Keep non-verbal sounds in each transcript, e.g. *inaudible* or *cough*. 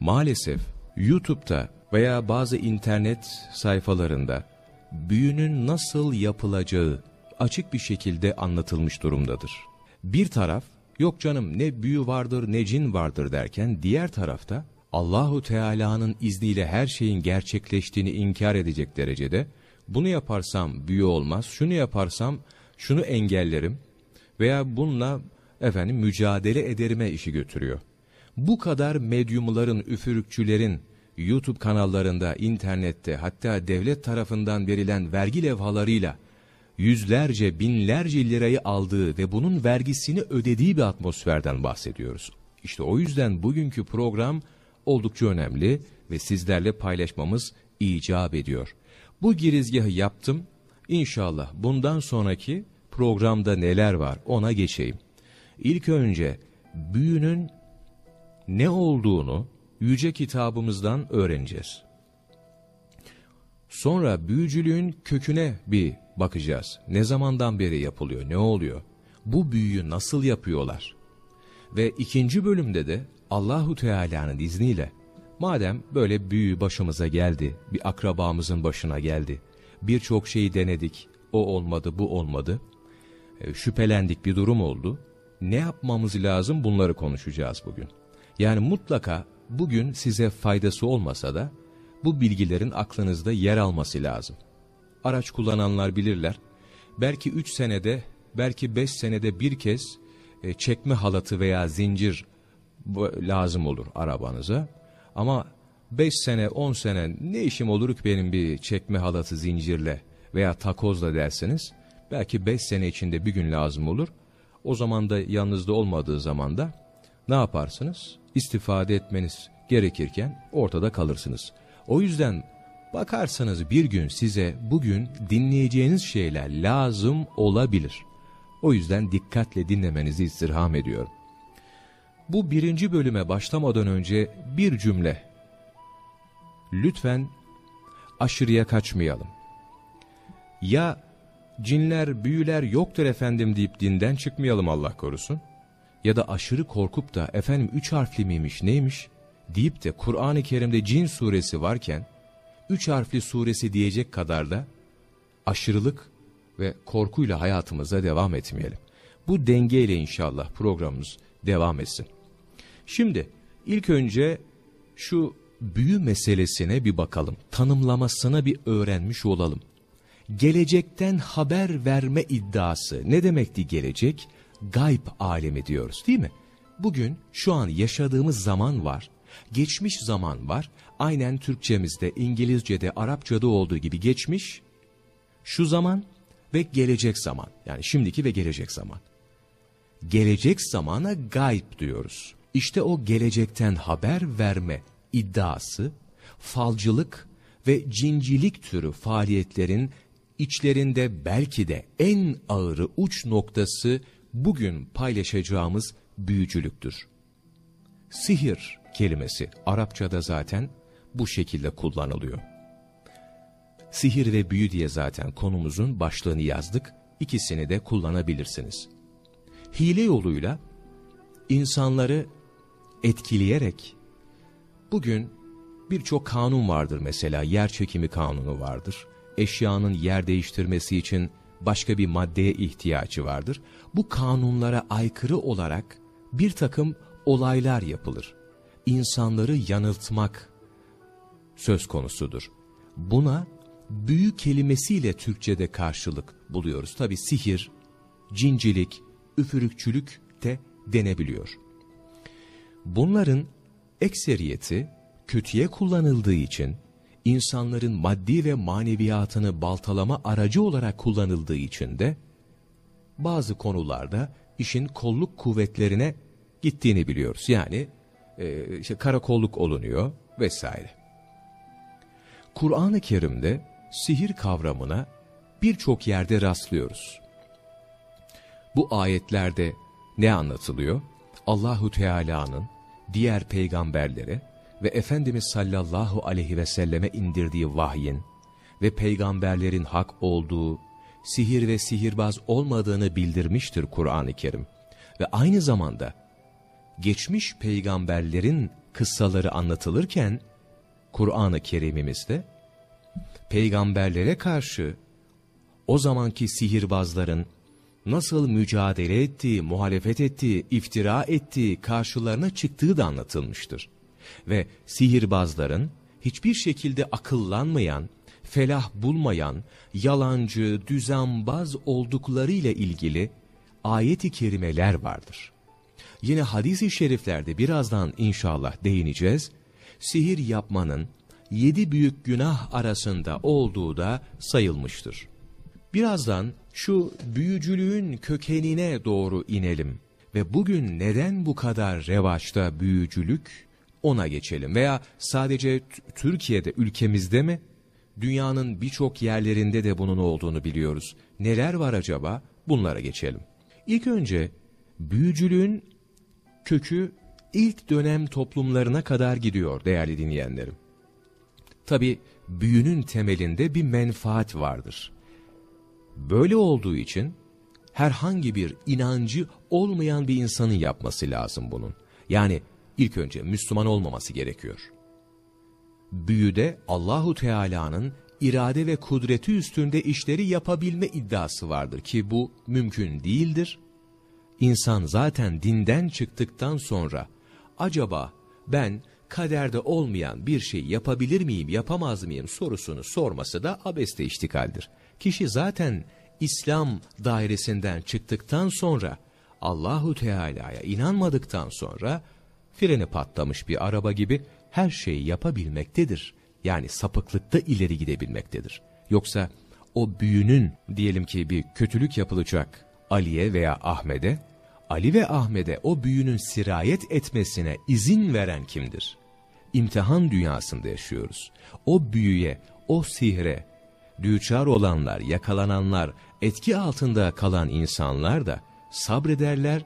Maalesef YouTube'da veya bazı internet sayfalarında büyünün nasıl yapılacağı açık bir şekilde anlatılmış durumdadır. Bir taraf yok canım ne büyü vardır ne cin vardır derken diğer tarafta Allahu Teala'nın izniyle her şeyin gerçekleştiğini inkar edecek derecede bunu yaparsam büyü olmaz, şunu yaparsam şunu engellerim veya bununla efendim mücadele ederime işi götürüyor. Bu kadar medyumların, üfürükçülerin YouTube kanallarında, internette hatta devlet tarafından verilen vergi levhalarıyla yüzlerce, binlerce lirayı aldığı ve bunun vergisini ödediği bir atmosferden bahsediyoruz. İşte o yüzden bugünkü program oldukça önemli ve sizlerle paylaşmamız icap ediyor. Bu girizgahı yaptım. İnşallah bundan sonraki programda neler var ona geçeyim. İlk önce büyünün ne olduğunu yüce kitabımızdan öğreneceğiz. Sonra büyücülüğün köküne bir bakacağız. Ne zamandan beri yapılıyor, ne oluyor? Bu büyüyü nasıl yapıyorlar? Ve ikinci bölümde de Allahu Teala'nın izniyle madem böyle büyü başımıza geldi, bir akrabamızın başına geldi, birçok şeyi denedik, o olmadı, bu olmadı, e, şüphelendik bir durum oldu. Ne yapmamız lazım bunları konuşacağız bugün. Yani mutlaka bugün size faydası olmasa da bu bilgilerin aklınızda yer alması lazım. Araç kullananlar bilirler. Belki 3 senede, belki 5 senede bir kez e, çekme halatı veya zincir lazım olur arabanıza. Ama 5 sene 10 sene ne işim olur ki benim bir çekme halatı zincirle veya takozla derseniz belki 5 sene içinde bir gün lazım olur. O zaman da yanınızda olmadığı zaman da ne yaparsınız? İstifade etmeniz gerekirken ortada kalırsınız. O yüzden bakarsanız bir gün size bugün dinleyeceğiniz şeyler lazım olabilir. O yüzden dikkatle dinlemenizi istirham ediyorum. Bu birinci bölüme başlamadan önce bir cümle. Lütfen aşırıya kaçmayalım. Ya cinler, büyüler yoktur efendim deyip dinden çıkmayalım Allah korusun. Ya da aşırı korkup da efendim üç harfli miymiş neymiş deyip de Kur'an-ı Kerim'de cin suresi varken üç harfli suresi diyecek kadar da aşırılık ve korkuyla hayatımıza devam etmeyelim. Bu dengeyle inşallah programımız devam etsin. Şimdi ilk önce şu büyü meselesine bir bakalım. Tanımlamasına bir öğrenmiş olalım. Gelecekten haber verme iddiası ne demekti gelecek? Gayb alemi diyoruz değil mi? Bugün şu an yaşadığımız zaman var. Geçmiş zaman var. Aynen Türkçemizde, İngilizce'de, Arapça'da olduğu gibi geçmiş, şu zaman ve gelecek zaman. Yani şimdiki ve gelecek zaman. Gelecek zamana gayb diyoruz. İşte o gelecekten haber verme iddiası, falcılık ve cincilik türü faaliyetlerin içlerinde belki de en ağırı uç noktası bugün paylaşacağımız büyücülüktür. Sihir kelimesi Arapçada zaten bu şekilde kullanılıyor. Sihir ve büyü diye zaten konumuzun başlığını yazdık. İkisini de kullanabilirsiniz. Hile yoluyla insanları etkileyerek bugün birçok kanun vardır mesela yer çekimi kanunu vardır. Eşyanın yer değiştirmesi için başka bir maddeye ihtiyacı vardır. Bu kanunlara aykırı olarak bir takım olaylar yapılır. İnsanları yanıltmak söz konusudur. Buna büyü kelimesiyle Türkçe'de karşılık buluyoruz. Tabi sihir, cincilik, üfürükçülük de denebiliyor. Bunların ekseriyeti kötüye kullanıldığı için, insanların maddi ve maneviyatını baltalama aracı olarak kullanıldığı için de, bazı konularda işin kolluk kuvvetlerine gittiğini biliyoruz. Yani e, işte karakolluk olunuyor vesaire. Kur'an-ı Kerim'de sihir kavramına birçok yerde rastlıyoruz. Bu ayetlerde ne anlatılıyor? Allahu Teala'nın diğer peygamberlere ve Efendimiz sallallahu aleyhi ve selleme indirdiği vahyin ve peygamberlerin hak olduğu, sihir ve sihirbaz olmadığını bildirmiştir Kur'an-ı Kerim. Ve aynı zamanda geçmiş peygamberlerin kıssaları anlatılırken Kur'an-ı Kerim'imizde peygamberlere karşı o zamanki sihirbazların nasıl mücadele ettiği, muhalefet ettiği, iftira ettiği, karşılarına çıktığı da anlatılmıştır. Ve sihirbazların hiçbir şekilde akıllanmayan, felah bulmayan, yalancı, düzenbaz oldukları ile ilgili ayet-i kerimeler vardır. Yine hadis-i şeriflerde birazdan inşallah değineceğiz. Sihir yapmanın yedi büyük günah arasında olduğu da sayılmıştır. Birazdan şu büyücülüğün kökenine doğru inelim ve bugün neden bu kadar revaçta büyücülük ona geçelim veya sadece Türkiye'de ülkemizde mi? Dünyanın birçok yerlerinde de bunun olduğunu biliyoruz. Neler var acaba? Bunlara geçelim. İlk önce büyücülüğün kökü ilk dönem toplumlarına kadar gidiyor değerli dinleyenlerim. Tabi büyünün temelinde bir menfaat vardır. Böyle olduğu için herhangi bir inancı olmayan bir insanın yapması lazım bunun. Yani ilk önce Müslüman olmaması gerekiyor. Büyüde Allahu Teala'nın irade ve kudreti üstünde işleri yapabilme iddiası vardır ki bu mümkün değildir. İnsan zaten dinden çıktıktan sonra acaba ben kaderde olmayan bir şey yapabilir miyim, yapamaz mıyım sorusunu sorması da abeste iştikaldir. Kişi zaten İslam dairesinden çıktıktan sonra Allahu Teala'ya inanmadıktan sonra freni patlamış bir araba gibi her şeyi yapabilmektedir. Yani sapıklıkta ileri gidebilmektedir. Yoksa o büyünün diyelim ki bir kötülük yapılacak Ali'ye veya Ahmet'e, Ali ve Ahmet'e o büyünün sirayet etmesine izin veren kimdir? İmtihan dünyasında yaşıyoruz. O büyüye, o sihre, düçar olanlar, yakalananlar, etki altında kalan insanlar da sabrederler,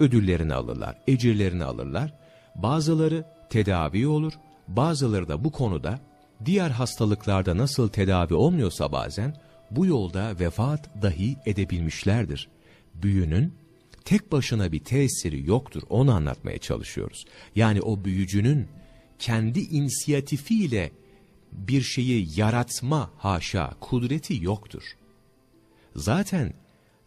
ödüllerini alırlar, ecirlerini alırlar. Bazıları tedavi olur, bazıları da bu konuda diğer hastalıklarda nasıl tedavi olmuyorsa bazen bu yolda vefat dahi edebilmişlerdir. Büyünün tek başına bir tesiri yoktur onu anlatmaya çalışıyoruz. Yani o büyücünün kendi inisiyatifiyle bir şeyi yaratma haşa kudreti yoktur. Zaten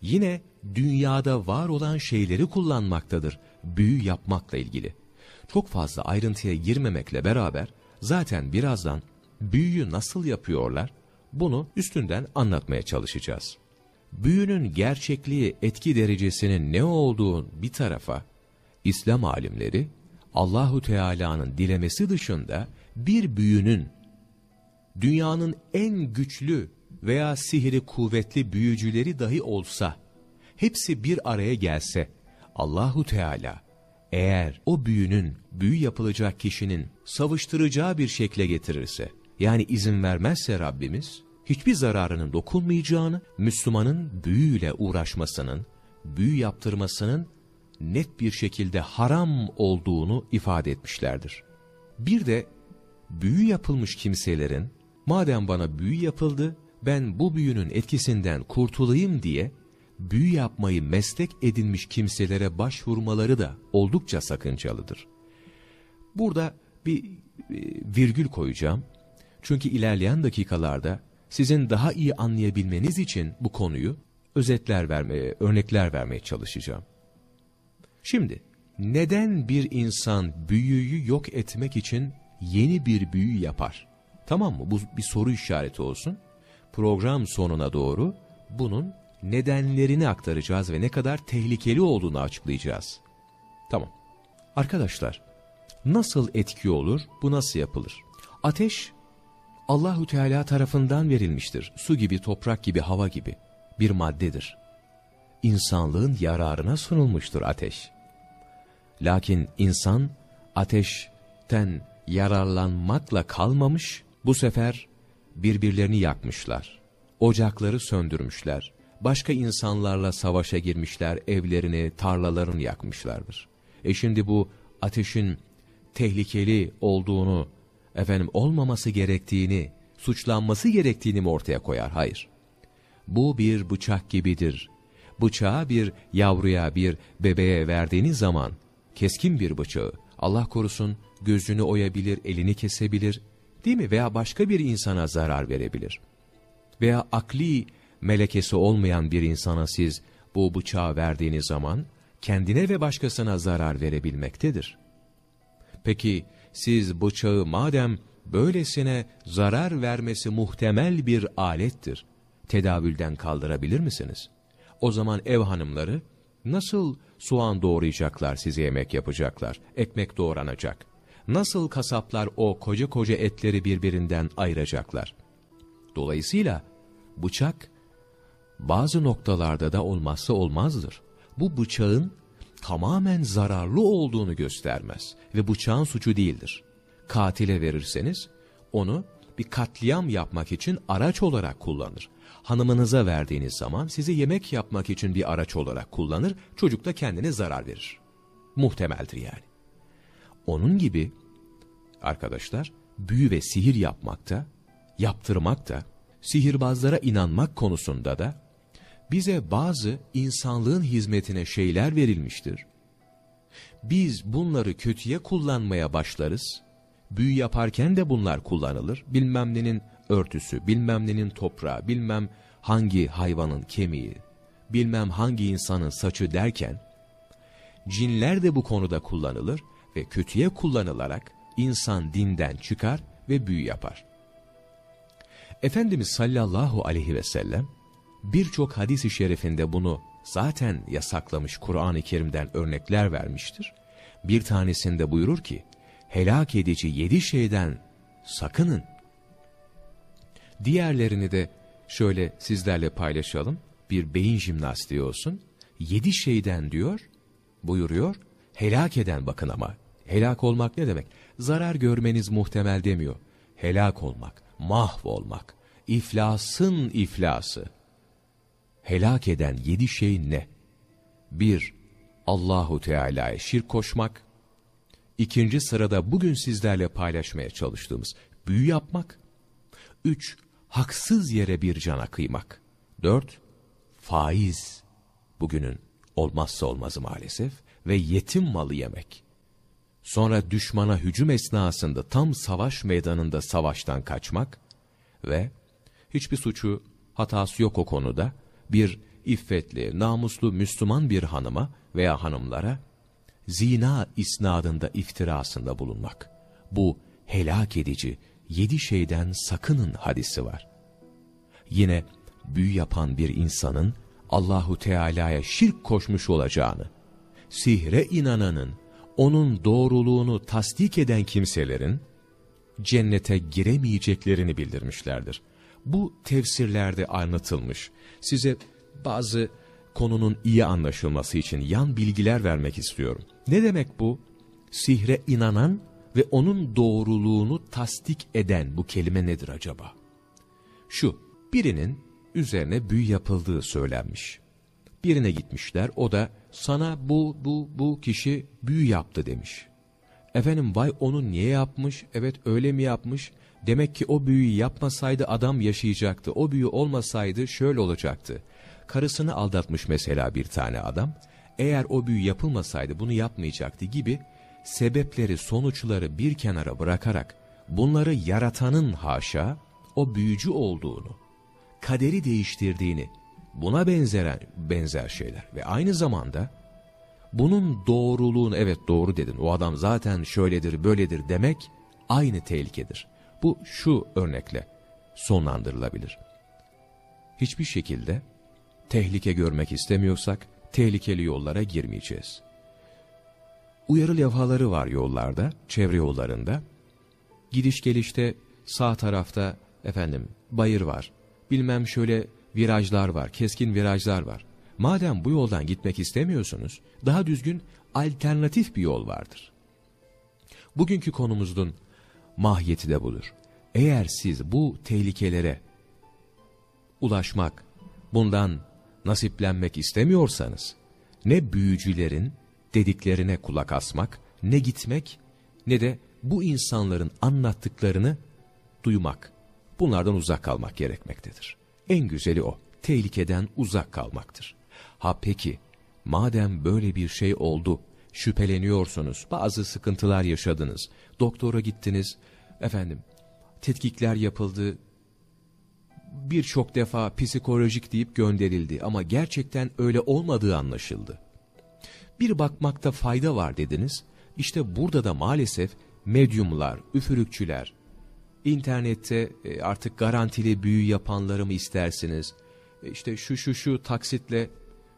yine dünyada var olan şeyleri kullanmaktadır büyü yapmakla ilgili. Çok fazla ayrıntıya girmemekle beraber zaten birazdan büyüyü nasıl yapıyorlar bunu üstünden anlatmaya çalışacağız. Büyünün gerçekliği etki derecesinin ne olduğu bir tarafa İslam alimleri Allahu Teala'nın dilemesi dışında bir büyünün dünyanın en güçlü veya sihiri kuvvetli büyücüleri dahi olsa, hepsi bir araya gelse, Allahu Teala eğer o büyünün büyü yapılacak kişinin savıştıracağı bir şekle getirirse, yani izin vermezse Rabbimiz, hiçbir zararının dokunmayacağını, Müslümanın büyüyle uğraşmasının, büyü yaptırmasının net bir şekilde haram olduğunu ifade etmişlerdir. Bir de büyü yapılmış kimselerin madem bana büyü yapıldı ben bu büyünün etkisinden kurtulayım diye büyü yapmayı meslek edinmiş kimselere başvurmaları da oldukça sakıncalıdır. Burada bir e, virgül koyacağım. Çünkü ilerleyen dakikalarda sizin daha iyi anlayabilmeniz için bu konuyu özetler vermeye, örnekler vermeye çalışacağım. Şimdi neden bir insan büyüyü yok etmek için yeni bir büyü yapar? Tamam mı? Bu bir soru işareti olsun. Program sonuna doğru bunun nedenlerini aktaracağız ve ne kadar tehlikeli olduğunu açıklayacağız. Tamam. Arkadaşlar, nasıl etki olur, bu nasıl yapılır? Ateş, Allahu Teala tarafından verilmiştir. Su gibi, toprak gibi, hava gibi bir maddedir. İnsanlığın yararına sunulmuştur ateş. Lakin insan ateşten yararlanmakla kalmamış, bu sefer birbirlerini yakmışlar. Ocakları söndürmüşler. Başka insanlarla savaşa girmişler, evlerini, tarlalarını yakmışlardır. E şimdi bu ateşin tehlikeli olduğunu, efendim olmaması gerektiğini, suçlanması gerektiğini mi ortaya koyar? Hayır. Bu bir bıçak gibidir. Bıçağı bir yavruya, bir bebeğe verdiğiniz zaman, keskin bir bıçağı, Allah korusun gözünü oyabilir, elini kesebilir, değil mi? Veya başka bir insana zarar verebilir. Veya akli melekesi olmayan bir insana siz bu bıçağı verdiğiniz zaman kendine ve başkasına zarar verebilmektedir. Peki siz bıçağı madem böylesine zarar vermesi muhtemel bir alettir, tedavülden kaldırabilir misiniz? O zaman ev hanımları nasıl soğan doğrayacaklar size yemek yapacaklar, ekmek doğranacak? Nasıl kasaplar o koca koca etleri birbirinden ayıracaklar? Dolayısıyla bıçak bazı noktalarda da olmazsa olmazdır. Bu bıçağın tamamen zararlı olduğunu göstermez ve bıçağın suçu değildir. Katile verirseniz onu bir katliam yapmak için araç olarak kullanır. Hanımınıza verdiğiniz zaman sizi yemek yapmak için bir araç olarak kullanır, çocuk da kendine zarar verir. Muhtemeldir yani. Onun gibi arkadaşlar büyü ve sihir yapmakta, yaptırmakta, sihirbazlara inanmak konusunda da bize bazı insanlığın hizmetine şeyler verilmiştir. Biz bunları kötüye kullanmaya başlarız. Büyü yaparken de bunlar kullanılır. Bilmem nenin örtüsü, bilmem nenin toprağı, bilmem hangi hayvanın kemiği, bilmem hangi insanın saçı derken, cinler de bu konuda kullanılır ve kötüye kullanılarak insan dinden çıkar ve büyü yapar. Efendimiz sallallahu aleyhi ve sellem, birçok hadis-i şerifinde bunu zaten yasaklamış Kur'an-ı Kerim'den örnekler vermiştir. Bir tanesinde buyurur ki, helak edici yedi şeyden sakının. Diğerlerini de şöyle sizlerle paylaşalım. Bir beyin jimnastiği olsun. Yedi şeyden diyor, buyuruyor, helak eden bakın ama. Helak olmak ne demek? Zarar görmeniz muhtemel demiyor. Helak olmak, mahvolmak, iflasın iflası helak eden yedi şey ne? Bir, Allahu Teala'ya şirk koşmak. İkinci sırada bugün sizlerle paylaşmaya çalıştığımız büyü yapmak. Üç, haksız yere bir cana kıymak. Dört, faiz. Bugünün olmazsa olmazı maalesef ve yetim malı yemek. Sonra düşmana hücum esnasında tam savaş meydanında savaştan kaçmak ve hiçbir suçu, hatası yok o konuda bir iffetli, namuslu Müslüman bir hanıma veya hanımlara zina isnadında iftirasında bulunmak. Bu helak edici yedi şeyden sakının hadisi var. Yine büyü yapan bir insanın Allahu Teala'ya şirk koşmuş olacağını, sihre inananın, onun doğruluğunu tasdik eden kimselerin cennete giremeyeceklerini bildirmişlerdir. Bu tefsirlerde anlatılmış. Size bazı konunun iyi anlaşılması için yan bilgiler vermek istiyorum. Ne demek bu? Sihre inanan ve onun doğruluğunu tasdik eden bu kelime nedir acaba? Şu, birinin üzerine büyü yapıldığı söylenmiş. Birine gitmişler, o da sana bu, bu, bu kişi büyü yaptı demiş. Efendim vay onu niye yapmış, evet öyle mi yapmış, Demek ki o büyüyü yapmasaydı adam yaşayacaktı. O büyü olmasaydı şöyle olacaktı. Karısını aldatmış mesela bir tane adam. Eğer o büyü yapılmasaydı bunu yapmayacaktı gibi sebepleri sonuçları bir kenara bırakarak bunları yaratanın haşa o büyücü olduğunu, kaderi değiştirdiğini, buna benzeren benzer şeyler ve aynı zamanda bunun doğruluğunu evet doğru dedin o adam zaten şöyledir böyledir demek aynı tehlikedir. Bu şu örnekle sonlandırılabilir. Hiçbir şekilde tehlike görmek istemiyorsak tehlikeli yollara girmeyeceğiz. Uyarı levhaları var yollarda, çevre yollarında. Gidiş gelişte sağ tarafta efendim bayır var. Bilmem şöyle virajlar var, keskin virajlar var. Madem bu yoldan gitmek istemiyorsunuz, daha düzgün alternatif bir yol vardır. Bugünkü konumuzun mahiyeti de budur. Eğer siz bu tehlikelere ulaşmak, bundan nasiplenmek istemiyorsanız, ne büyücülerin dediklerine kulak asmak, ne gitmek, ne de bu insanların anlattıklarını duymak, bunlardan uzak kalmak gerekmektedir. En güzeli o, tehlikeden uzak kalmaktır. Ha peki, madem böyle bir şey oldu, şüpheleniyorsunuz, bazı sıkıntılar yaşadınız, doktora gittiniz, efendim, tetkikler yapıldı, birçok defa psikolojik deyip gönderildi ama gerçekten öyle olmadığı anlaşıldı. Bir bakmakta fayda var dediniz, işte burada da maalesef medyumlar, üfürükçüler, internette e, artık garantili büyü yapanları mı istersiniz, e, işte şu şu şu taksitle,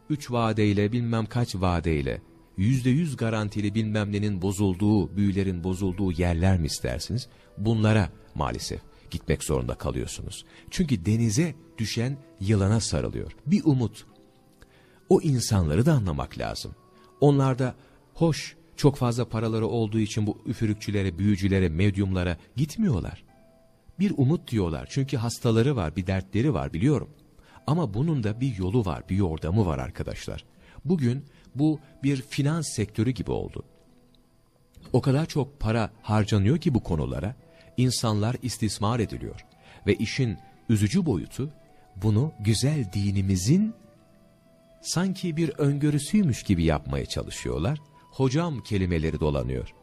üç vadeyle bilmem kaç vadeyle, yüzde yüz garantili bilmem nenin bozulduğu, büyülerin bozulduğu yerler mi istersiniz? Bunlara maalesef gitmek zorunda kalıyorsunuz. Çünkü denize düşen yılana sarılıyor. Bir umut. O insanları da anlamak lazım. Onlar da hoş, çok fazla paraları olduğu için bu üfürükçülere, büyücülere, medyumlara gitmiyorlar. Bir umut diyorlar çünkü hastaları var, bir dertleri var biliyorum. Ama bunun da bir yolu var, bir yordamı var arkadaşlar. Bugün bu bir finans sektörü gibi oldu. O kadar çok para harcanıyor ki bu konulara, insanlar istismar ediliyor. Ve işin üzücü boyutu, bunu güzel dinimizin sanki bir öngörüsüymüş gibi yapmaya çalışıyorlar. Hocam kelimeleri dolanıyor.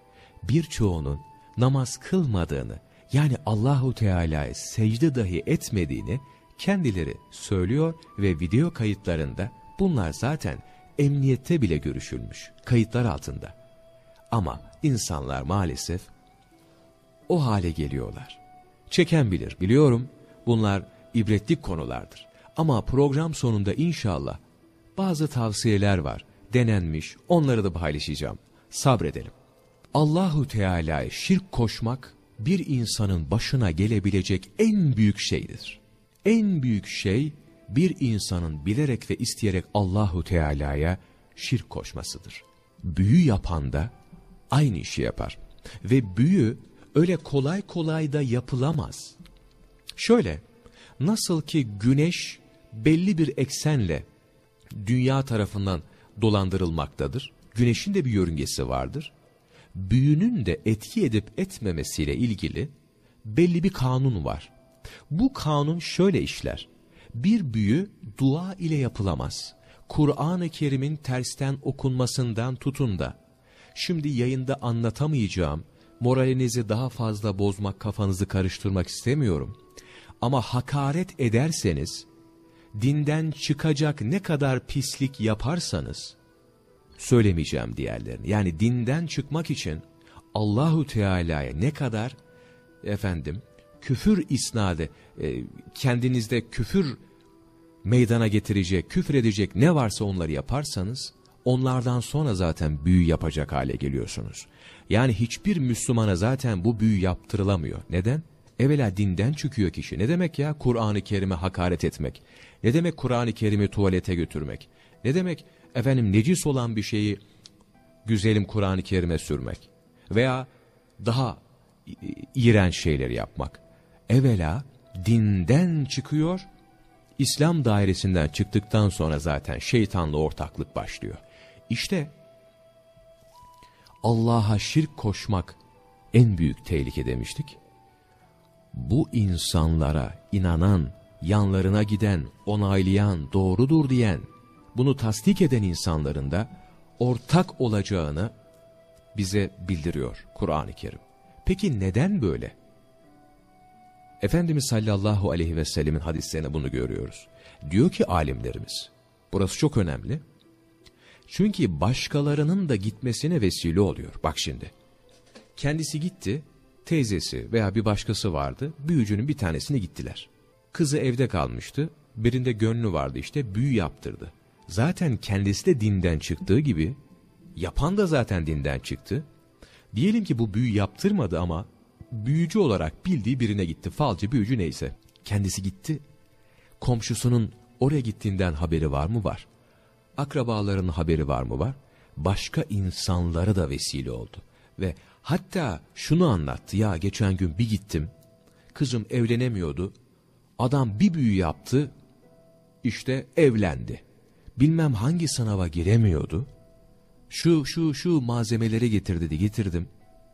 Birçoğunun namaz kılmadığını, yani Allahu Teala'ya secde dahi etmediğini kendileri söylüyor ve video kayıtlarında bunlar zaten emniyette bile görüşülmüş, kayıtlar altında. Ama insanlar maalesef o hale geliyorlar. Çeken bilir, biliyorum bunlar ibretlik konulardır. Ama program sonunda inşallah bazı tavsiyeler var, denenmiş, onları da paylaşacağım. Sabredelim. Allahu Teala'ya şirk koşmak bir insanın başına gelebilecek en büyük şeydir. En büyük şey bir insanın bilerek ve isteyerek Allahu Teala'ya şirk koşmasıdır. Büyü yapan da aynı işi yapar. Ve büyü öyle kolay kolay da yapılamaz. Şöyle, nasıl ki güneş belli bir eksenle dünya tarafından dolandırılmaktadır. Güneşin de bir yörüngesi vardır. Büyünün de etki edip etmemesiyle ilgili belli bir kanun var. Bu kanun şöyle işler. Bir büyü dua ile yapılamaz. Kur'an-ı Kerim'in tersten okunmasından tutun da, şimdi yayında anlatamayacağım, moralinizi daha fazla bozmak, kafanızı karıştırmak istemiyorum. Ama hakaret ederseniz, dinden çıkacak ne kadar pislik yaparsanız, söylemeyeceğim diğerlerini. Yani dinden çıkmak için Allahu Teala'ya ne kadar efendim küfür isnadı, e, kendinizde küfür meydana getirecek, küfür edecek ne varsa onları yaparsanız, onlardan sonra zaten büyü yapacak hale geliyorsunuz. Yani hiçbir Müslümana zaten bu büyü yaptırılamıyor. Neden? Evvela dinden çıkıyor kişi. Ne demek ya Kur'an-ı Kerim'e hakaret etmek? Ne demek Kur'an-ı Kerim'i tuvalete götürmek? Ne demek efendim necis olan bir şeyi güzelim Kur'an-ı Kerim'e sürmek? Veya daha iğrenç şeyleri yapmak? Evvela dinden çıkıyor, İslam dairesinden çıktıktan sonra zaten şeytanla ortaklık başlıyor. İşte Allah'a şirk koşmak en büyük tehlike demiştik. Bu insanlara inanan, yanlarına giden, onaylayan, doğrudur diyen, bunu tasdik eden insanların da ortak olacağını bize bildiriyor Kur'an-ı Kerim. Peki neden böyle? Efendimiz sallallahu aleyhi ve sellemin hadislerine bunu görüyoruz. Diyor ki alimlerimiz, burası çok önemli. Çünkü başkalarının da gitmesine vesile oluyor. Bak şimdi, kendisi gitti, teyzesi veya bir başkası vardı, büyücünün bir tanesine gittiler. Kızı evde kalmıştı, birinde gönlü vardı işte, büyü yaptırdı. Zaten kendisi de dinden çıktığı gibi, yapan da zaten dinden çıktı. Diyelim ki bu büyü yaptırmadı ama büyücü olarak bildiği birine gitti. Falcı, büyücü neyse. Kendisi gitti. Komşusunun oraya gittiğinden haberi var mı? Var. Akrabaların haberi var mı? Var. Başka insanlara da vesile oldu. Ve hatta şunu anlattı. Ya geçen gün bir gittim. Kızım evlenemiyordu. Adam bir büyü yaptı. İşte evlendi. Bilmem hangi sınava giremiyordu. Şu şu şu malzemeleri getir dedi getirdim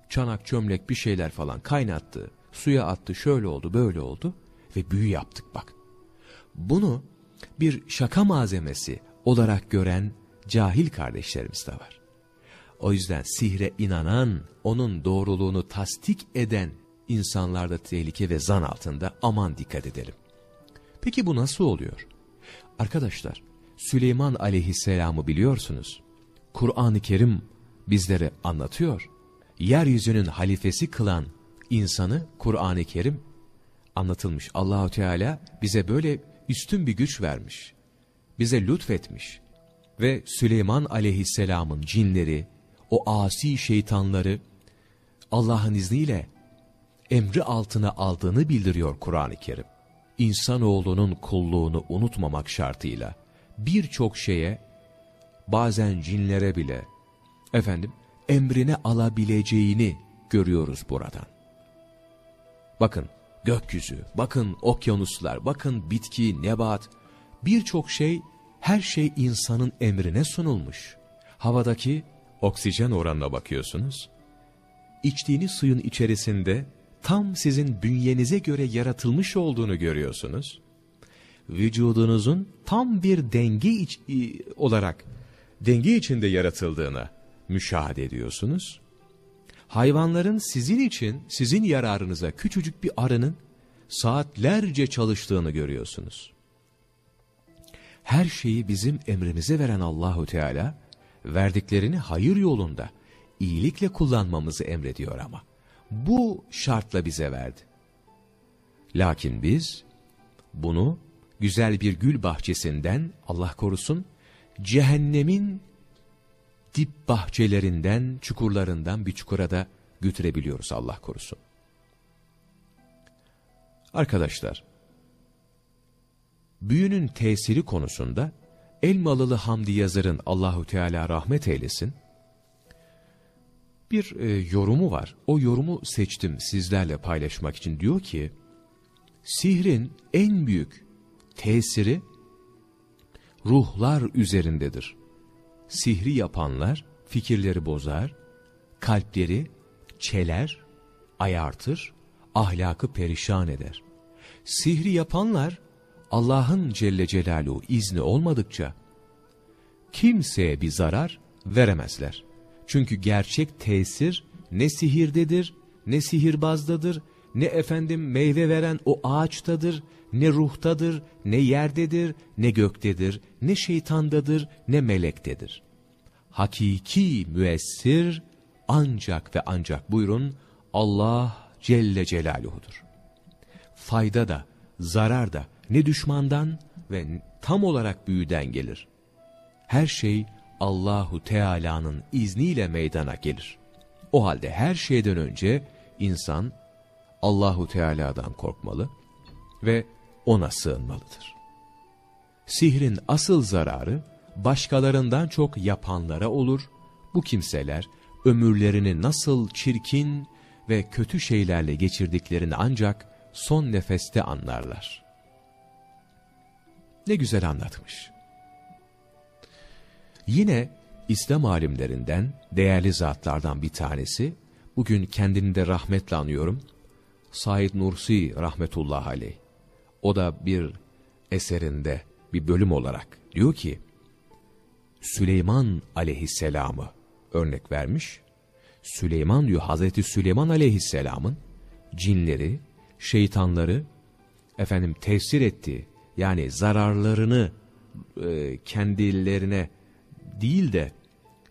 çanak çömlek bir şeyler falan kaynattı. Suya attı şöyle oldu böyle oldu ve büyü yaptık bak. Bunu bir şaka malzemesi olarak gören cahil kardeşlerimiz de var. O yüzden sihre inanan, onun doğruluğunu tasdik eden insanlarda tehlike ve zan altında aman dikkat edelim. Peki bu nasıl oluyor? Arkadaşlar, Süleyman aleyhisselamı biliyorsunuz. Kur'an-ı Kerim bizlere anlatıyor. Yeryüzünün halifesi kılan insanı Kur'an-ı Kerim anlatılmış. Allahu Teala bize böyle üstün bir güç vermiş. Bize lütfetmiş. Ve Süleyman aleyhisselamın cinleri, o asi şeytanları Allah'ın izniyle emri altına aldığını bildiriyor Kur'an-ı Kerim. İnsanoğlunun kulluğunu unutmamak şartıyla birçok şeye, bazen cinlere bile, efendim, emrine alabileceğini görüyoruz buradan. Bakın gökyüzü, bakın okyanuslar, bakın bitki, nebat, birçok şey, her şey insanın emrine sunulmuş. Havadaki oksijen oranına bakıyorsunuz. İçtiğiniz suyun içerisinde tam sizin bünyenize göre yaratılmış olduğunu görüyorsunuz. Vücudunuzun tam bir denge iç, olarak denge içinde yaratıldığını müşahede ediyorsunuz. Hayvanların sizin için, sizin yararınıza küçücük bir arının saatlerce çalıştığını görüyorsunuz. Her şeyi bizim emrimize veren Allahu Teala verdiklerini hayır yolunda iyilikle kullanmamızı emrediyor ama. Bu şartla bize verdi. Lakin biz bunu güzel bir gül bahçesinden Allah korusun cehennemin dip bahçelerinden, çukurlarından bir çukura da götürebiliyoruz Allah korusun. Arkadaşlar, büyünün tesiri konusunda Elmalılı Hamdi yazarın Allahu Teala rahmet eylesin, bir e, yorumu var. O yorumu seçtim sizlerle paylaşmak için. Diyor ki, sihrin en büyük tesiri ruhlar üzerindedir. Sihri yapanlar fikirleri bozar, kalpleri çeler, ayartır, ahlakı perişan eder. Sihri yapanlar Allah'ın Celle Celaluhu izni olmadıkça kimseye bir zarar veremezler. Çünkü gerçek tesir ne sihirdedir, ne sihirbazdadır, ne efendim meyve veren o ağaçtadır, ne ruhtadır, ne yerdedir, ne göktedir, ne şeytandadır, ne melektedir. Hakiki müessir ancak ve ancak buyurun Allah Celle Celaluhu'dur. Fayda da, zarar da ne düşmandan ve tam olarak büyüden gelir. Her şey Allahu Teala'nın izniyle meydana gelir. O halde her şeyden önce insan Allahu Teala'dan korkmalı ve ona sığınmalıdır. Sihrin asıl zararı başkalarından çok yapanlara olur. Bu kimseler ömürlerini nasıl çirkin ve kötü şeylerle geçirdiklerini ancak son nefeste anlarlar. Ne güzel anlatmış. Yine İslam alimlerinden, değerli zatlardan bir tanesi, bugün kendini de rahmetle anıyorum, Said Nursi rahmetullah aleyh. O da bir eserinde bir bölüm olarak diyor ki, Süleyman aleyhisselamı örnek vermiş. Süleyman diyor Hazreti Süleyman aleyhisselamın cinleri, şeytanları efendim tefsir ettiği yani zararlarını e, kendilerine değil de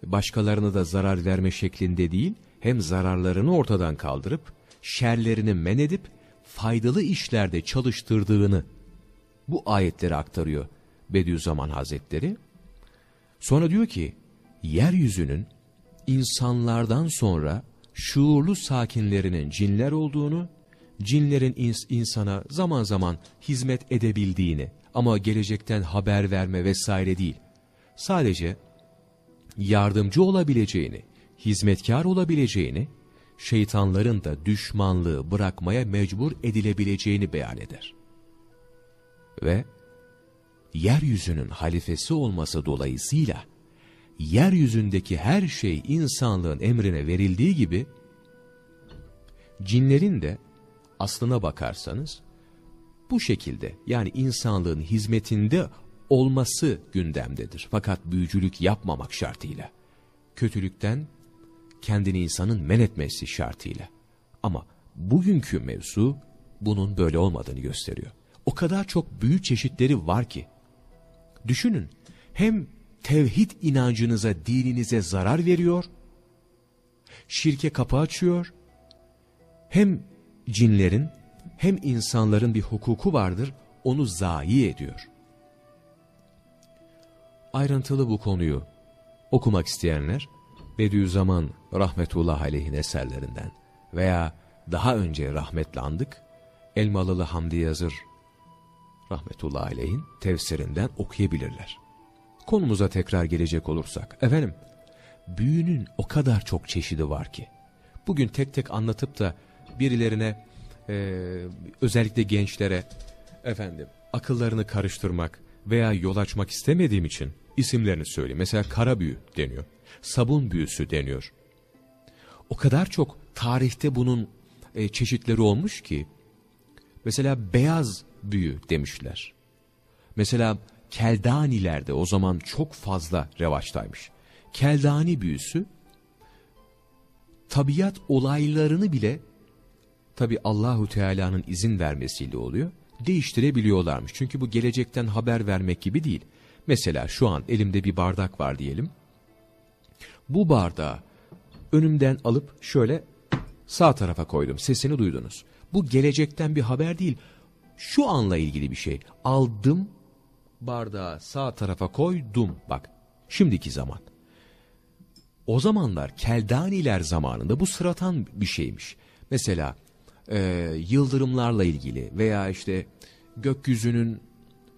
başkalarına da zarar verme şeklinde değil, hem zararlarını ortadan kaldırıp, şerlerini men edip, faydalı işlerde çalıştırdığını bu ayetleri aktarıyor Bediüzzaman Hazretleri. Sonra diyor ki, yeryüzünün insanlardan sonra şuurlu sakinlerinin cinler olduğunu, cinlerin ins insana zaman zaman hizmet edebildiğini ama gelecekten haber verme vesaire değil. Sadece yardımcı olabileceğini, hizmetkar olabileceğini, şeytanların da düşmanlığı bırakmaya mecbur edilebileceğini beyan eder. Ve yeryüzünün halifesi olması dolayısıyla, yeryüzündeki her şey insanlığın emrine verildiği gibi, cinlerin de aslına bakarsanız, bu şekilde yani insanlığın hizmetinde olması gündemdedir. Fakat büyücülük yapmamak şartıyla. Kötülükten kendini insanın men etmesi şartıyla. Ama bugünkü mevzu bunun böyle olmadığını gösteriyor. O kadar çok büyü çeşitleri var ki. Düşünün hem tevhid inancınıza, dininize zarar veriyor, şirke kapı açıyor, hem cinlerin hem insanların bir hukuku vardır, onu zayi ediyor. Ayrıntılı bu konuyu okumak isteyenler, Bediüzzaman rahmetullah aleyhin eserlerinden veya daha önce rahmetli andık, Elmalılı Hamdi Yazır rahmetullah aleyhin tefsirinden okuyabilirler. Konumuza tekrar gelecek olursak, efendim, büyünün o kadar çok çeşidi var ki, bugün tek tek anlatıp da birilerine, e, özellikle gençlere, efendim, akıllarını karıştırmak veya yol açmak istemediğim için isimlerini söyleyeyim. Mesela kara büyü deniyor, sabun büyüsü deniyor. O kadar çok tarihte bunun e, çeşitleri olmuş ki, mesela beyaz büyü demişler. Mesela Keldanilerde o zaman çok fazla revaçtaymış. Keldani büyüsü tabiat olaylarını bile tabi Allahu Teala'nın izin vermesiyle oluyor. Değiştirebiliyorlarmış. Çünkü bu gelecekten haber vermek gibi değil. Mesela şu an elimde bir bardak var diyelim. Bu bardağı önümden alıp şöyle sağ tarafa koydum. Sesini duydunuz. Bu gelecekten bir haber değil. Şu anla ilgili bir şey. Aldım bardağı sağ tarafa koydum. Bak şimdiki zaman. O zamanlar Keldaniler zamanında bu sıratan bir şeymiş. Mesela e, yıldırımlarla ilgili veya işte gökyüzünün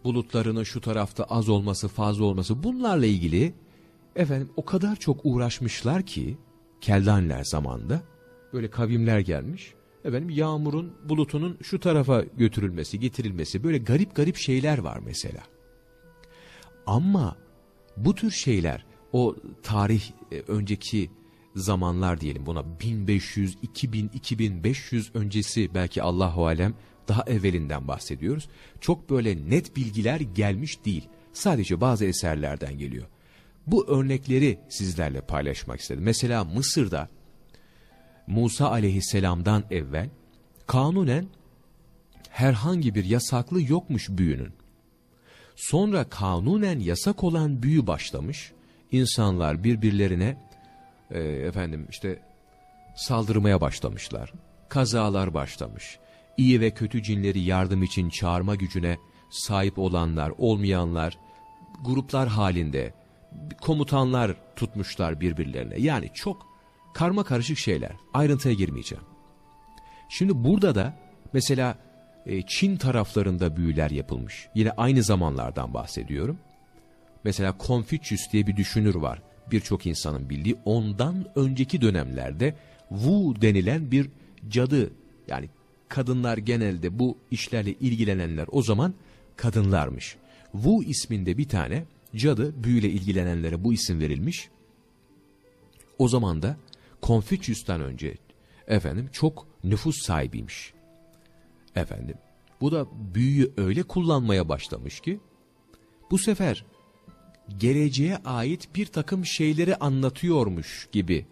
bulutlarının şu tarafta az olması fazla olması bunlarla ilgili efendim o kadar çok uğraşmışlar ki Keldaniler zamanında böyle kavimler gelmiş efendim yağmurun bulutunun şu tarafa götürülmesi getirilmesi böyle garip garip şeyler var mesela. Ama bu tür şeyler o tarih e, önceki zamanlar diyelim buna 1500, 2000, 2500 öncesi belki Allahu alem daha evvelinden bahsediyoruz. Çok böyle net bilgiler gelmiş değil. Sadece bazı eserlerden geliyor. Bu örnekleri sizlerle paylaşmak istedim. Mesela Mısır'da Musa aleyhisselamdan evvel kanunen herhangi bir yasaklı yokmuş büyünün. Sonra kanunen yasak olan büyü başlamış. İnsanlar birbirlerine e, efendim işte saldırmaya başlamışlar. Kazalar başlamış. İyi ve kötü cinleri yardım için çağırma gücüne sahip olanlar, olmayanlar gruplar halinde komutanlar tutmuşlar birbirlerine. Yani çok karma karışık şeyler. Ayrıntıya girmeyeceğim. Şimdi burada da mesela e, Çin taraflarında büyüler yapılmış. Yine aynı zamanlardan bahsediyorum. Mesela Confucius diye bir düşünür var. Birçok insanın bildiği ondan önceki dönemlerde Wu denilen bir cadı yani kadınlar genelde bu işlerle ilgilenenler o zaman kadınlarmış. Wu isminde bir tane cadı büyüyle ilgilenenlere bu isim verilmiş. O zaman da Confucius'tan önce efendim çok nüfus sahibiymiş. Efendim bu da büyüyü öyle kullanmaya başlamış ki bu sefer geleceğe ait bir takım şeyleri anlatıyormuş gibi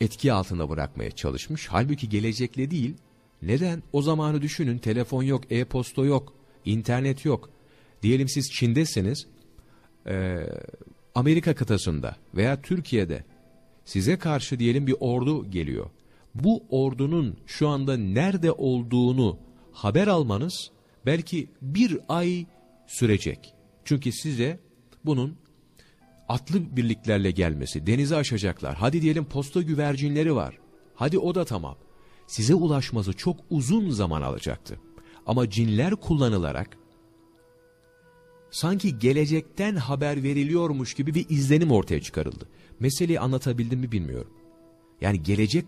etki altında bırakmaya çalışmış. Halbuki gelecekle değil. Neden? O zamanı düşünün telefon yok, e-posta yok, internet yok. Diyelim siz Çin'desiniz, e, Amerika kıtasında veya Türkiye'de size karşı diyelim bir ordu geliyor. Bu ordunun şu anda nerede olduğunu haber almanız belki bir ay sürecek. Çünkü size bunun atlı birliklerle gelmesi, denizi aşacaklar. Hadi diyelim posta güvercinleri var. Hadi o da tamam. Size ulaşması çok uzun zaman alacaktı. Ama cinler kullanılarak sanki gelecekten haber veriliyormuş gibi bir izlenim ortaya çıkarıldı. Meseleyi anlatabildim mi bilmiyorum. Yani gelecek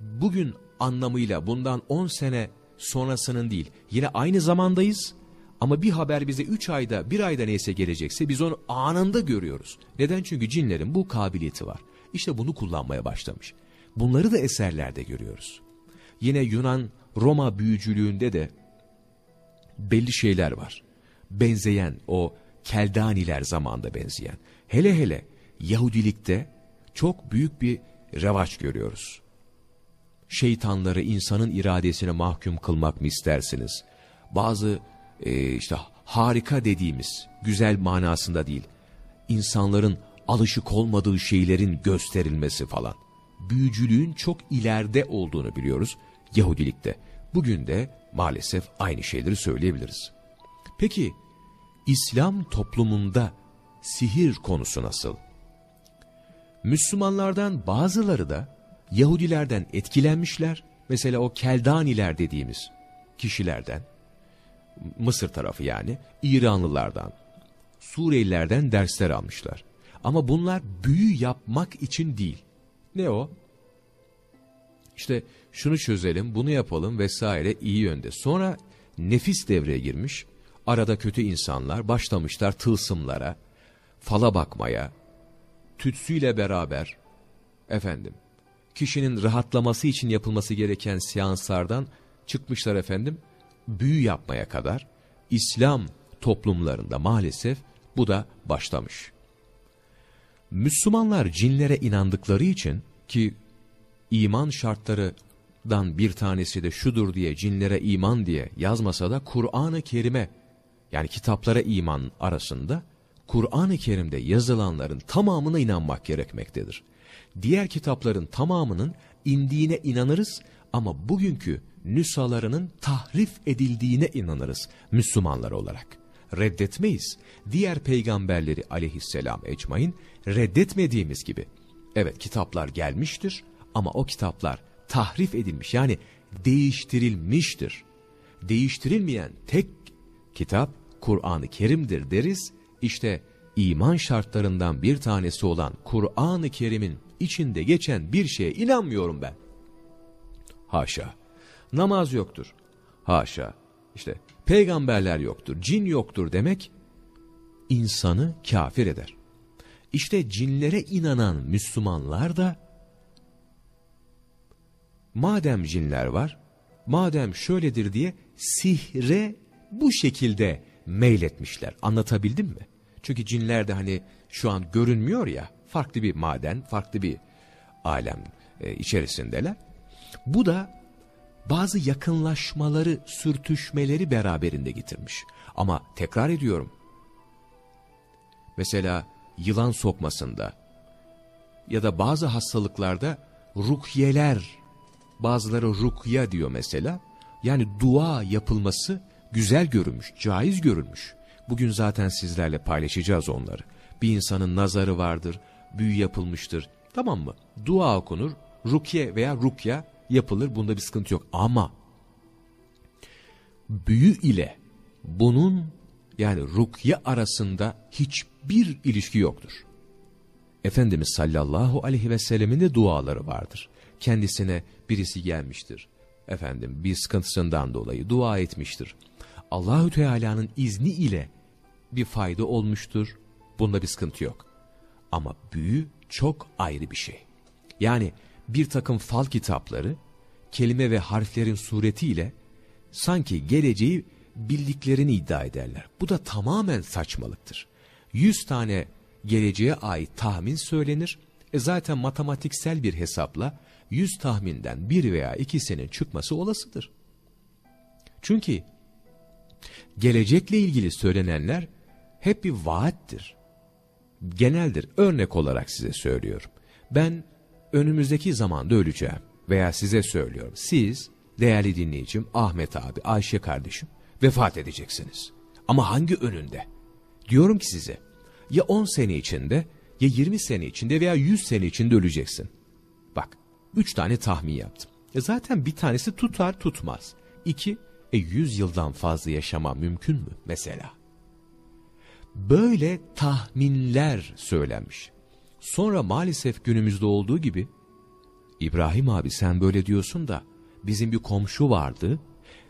bugün anlamıyla bundan 10 sene sonrasının değil. Yine aynı zamandayız ama bir haber bize 3 ayda, 1 ayda neyse gelecekse biz onu anında görüyoruz. Neden? Çünkü cinlerin bu kabiliyeti var. İşte bunu kullanmaya başlamış. Bunları da eserlerde görüyoruz. Yine Yunan, Roma büyücülüğünde de belli şeyler var. Benzeyen o Keldaniler zamanda benzeyen. Hele hele Yahudilikte çok büyük bir revaç görüyoruz. Şeytanları insanın iradesine mahkum kılmak mı istersiniz? Bazı e, işte harika dediğimiz, güzel manasında değil, insanların alışık olmadığı şeylerin gösterilmesi falan. Büyücülüğün çok ileride olduğunu biliyoruz Yahudilikte. Bugün de maalesef aynı şeyleri söyleyebiliriz. Peki İslam toplumunda sihir konusu nasıl? Müslümanlardan bazıları da Yahudilerden etkilenmişler. Mesela o Keldaniler dediğimiz kişilerden, Mısır tarafı yani, İranlılardan, Suriyelilerden dersler almışlar. Ama bunlar büyü yapmak için değil. Ne o? İşte şunu çözelim, bunu yapalım vesaire iyi yönde. Sonra nefis devreye girmiş. Arada kötü insanlar başlamışlar tılsımlara, fala bakmaya, tütsüyle beraber efendim kişinin rahatlaması için yapılması gereken seanslardan çıkmışlar efendim büyü yapmaya kadar İslam toplumlarında maalesef bu da başlamış. Müslümanlar cinlere inandıkları için ki iman şartlarından bir tanesi de şudur diye cinlere iman diye yazmasa da Kur'an-ı Kerim'e yani kitaplara iman arasında Kur'an-ı Kerim'de yazılanların tamamına inanmak gerekmektedir. Diğer kitapların tamamının indiğine inanırız ama bugünkü nüshalarının tahrif edildiğine inanırız Müslümanlar olarak. Reddetmeyiz. Diğer peygamberleri aleyhisselam ecmain reddetmediğimiz gibi. Evet kitaplar gelmiştir ama o kitaplar tahrif edilmiş yani değiştirilmiştir. Değiştirilmeyen tek kitap Kur'an-ı Kerim'dir deriz. İşte iman şartlarından bir tanesi olan Kur'an-ı Kerim'in içinde geçen bir şeye inanmıyorum ben. Haşa. Namaz yoktur. Haşa. İşte peygamberler yoktur, cin yoktur demek insanı kafir eder. İşte cinlere inanan Müslümanlar da madem cinler var, madem şöyledir diye sihre bu şekilde meyletmişler. Anlatabildim mi? Çünkü cinler de hani şu an görünmüyor ya, farklı bir maden, farklı bir alem e, içerisindeler. Bu da bazı yakınlaşmaları, sürtüşmeleri beraberinde getirmiş. Ama tekrar ediyorum, mesela yılan sokmasında ya da bazı hastalıklarda rukyeler, bazıları rukya diyor mesela, yani dua yapılması güzel görülmüş, caiz görülmüş. Bugün zaten sizlerle paylaşacağız onları. Bir insanın nazarı vardır, büyü yapılmıştır. Tamam mı? Dua okunur, rukye veya rukya yapılır. Bunda bir sıkıntı yok. Ama büyü ile bunun yani rukye arasında hiçbir ilişki yoktur. Efendimiz sallallahu aleyhi ve sellemin de duaları vardır. Kendisine birisi gelmiştir. Efendim bir sıkıntısından dolayı dua etmiştir. Allahü Teala'nın izni ile bir fayda olmuştur. Bunda bir sıkıntı yok. Ama büyü çok ayrı bir şey. Yani bir takım fal kitapları kelime ve harflerin suretiyle sanki geleceği bildiklerini iddia ederler. Bu da tamamen saçmalıktır. Yüz tane geleceğe ait tahmin söylenir. E zaten matematiksel bir hesapla yüz tahminden bir veya ikisinin çıkması olasıdır. Çünkü gelecekle ilgili söylenenler hep bir vaattir. Geneldir. Örnek olarak size söylüyorum. Ben önümüzdeki zamanda öleceğim veya size söylüyorum. Siz değerli dinleyicim Ahmet abi, Ayşe kardeşim vefat edeceksiniz. Ama hangi önünde? Diyorum ki size ya 10 sene içinde ya 20 sene içinde veya 100 sene içinde öleceksin. Bak 3 tane tahmin yaptım. E zaten bir tanesi tutar tutmaz. 2 e 100 yıldan fazla yaşama mümkün mü mesela? Böyle tahminler söylenmiş. Sonra maalesef günümüzde olduğu gibi İbrahim abi sen böyle diyorsun da bizim bir komşu vardı,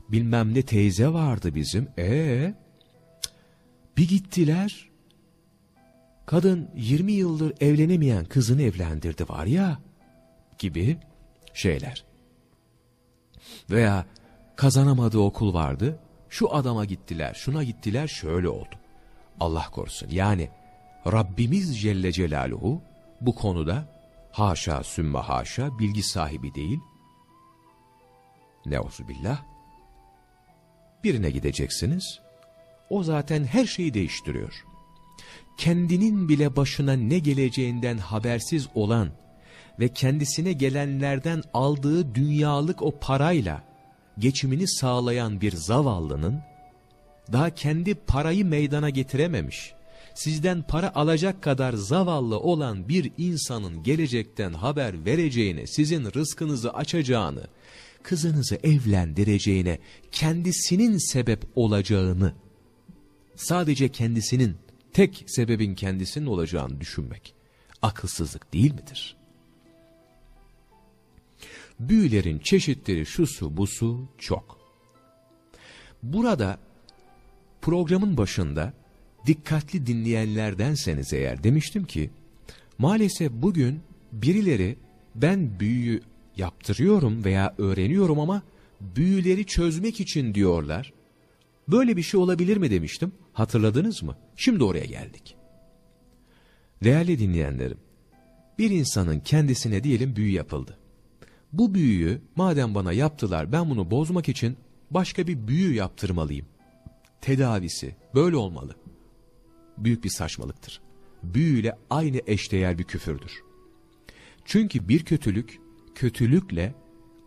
bilmem ne teyze vardı bizim. Ee, bir gittiler, kadın 20 yıldır evlenemeyen kızını evlendirdi var ya, gibi şeyler. Veya kazanamadığı okul vardı, şu adama gittiler, şuna gittiler, şöyle oldu. Allah korusun. Yani Rabbimiz Celle Celaluhu bu konuda haşa sümme haşa bilgi sahibi değil. Neuzubillah. Birine gideceksiniz. O zaten her şeyi değiştiriyor. Kendinin bile başına ne geleceğinden habersiz olan ve kendisine gelenlerden aldığı dünyalık o parayla geçimini sağlayan bir zavallının daha kendi parayı meydana getirememiş, sizden para alacak kadar zavallı olan bir insanın gelecekten haber vereceğini, sizin rızkınızı açacağını, kızınızı evlendireceğine, kendisinin sebep olacağını, sadece kendisinin, tek sebebin kendisinin olacağını düşünmek, akılsızlık değil midir? Büyülerin çeşitleri şusu busu çok. Burada programın başında dikkatli dinleyenlerdenseniz eğer demiştim ki maalesef bugün birileri ben büyüyü yaptırıyorum veya öğreniyorum ama büyüleri çözmek için diyorlar. Böyle bir şey olabilir mi demiştim. Hatırladınız mı? Şimdi oraya geldik. Değerli dinleyenlerim, bir insanın kendisine diyelim büyü yapıldı. Bu büyüyü madem bana yaptılar ben bunu bozmak için başka bir büyü yaptırmalıyım. Tedavisi böyle olmalı. Büyük bir saçmalıktır. Büyüyle aynı eşdeğer bir küfürdür. Çünkü bir kötülük kötülükle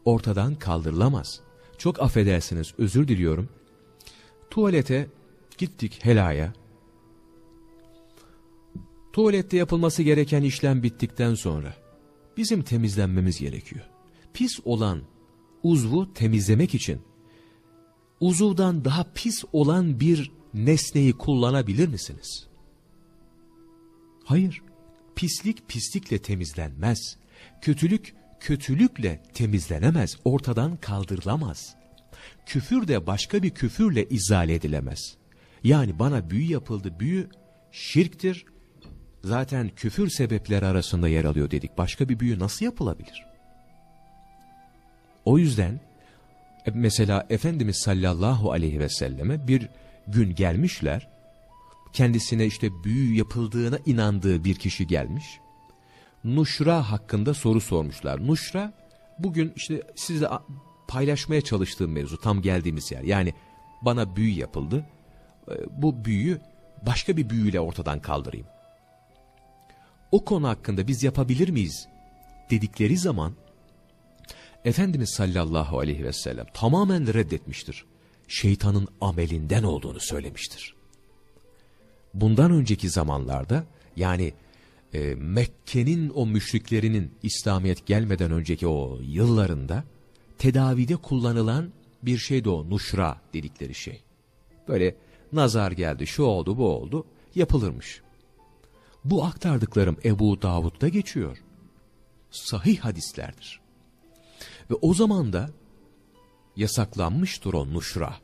ortadan kaldırılamaz. Çok affedersiniz özür diliyorum. Tuvalete gittik helaya. Tuvalette yapılması gereken işlem bittikten sonra bizim temizlenmemiz gerekiyor. Pis olan uzvu temizlemek için uzuvdan daha pis olan bir nesneyi kullanabilir misiniz? Hayır. Pislik pislikle temizlenmez. Kötülük kötülükle temizlenemez, ortadan kaldırılamaz. Küfür de başka bir küfürle izale edilemez. Yani bana büyü yapıldı, büyü şirktir. Zaten küfür sebepleri arasında yer alıyor dedik. Başka bir büyü nasıl yapılabilir? O yüzden e, mesela Efendimiz sallallahu aleyhi ve selleme bir gün gelmişler. Kendisine işte büyü yapıldığına inandığı bir kişi gelmiş. Nuşra hakkında soru sormuşlar. Nuşra bugün işte sizle paylaşmaya çalıştığım mevzu tam geldiğimiz yer. Yani bana büyü yapıldı. E, bu büyüyü başka bir büyüyle ortadan kaldırayım. O konu hakkında biz yapabilir miyiz dedikleri zaman Efendimiz sallallahu aleyhi ve sellem tamamen reddetmiştir. Şeytanın amelinden olduğunu söylemiştir. Bundan önceki zamanlarda yani e, Mekke'nin o müşriklerinin İslamiyet gelmeden önceki o yıllarında tedavide kullanılan bir şeydi o nuşra dedikleri şey. Böyle nazar geldi şu oldu bu oldu yapılırmış. Bu aktardıklarım Ebu Davud'da geçiyor. Sahih hadislerdir. Ve o zaman da yasaklanmıştır o nuşra.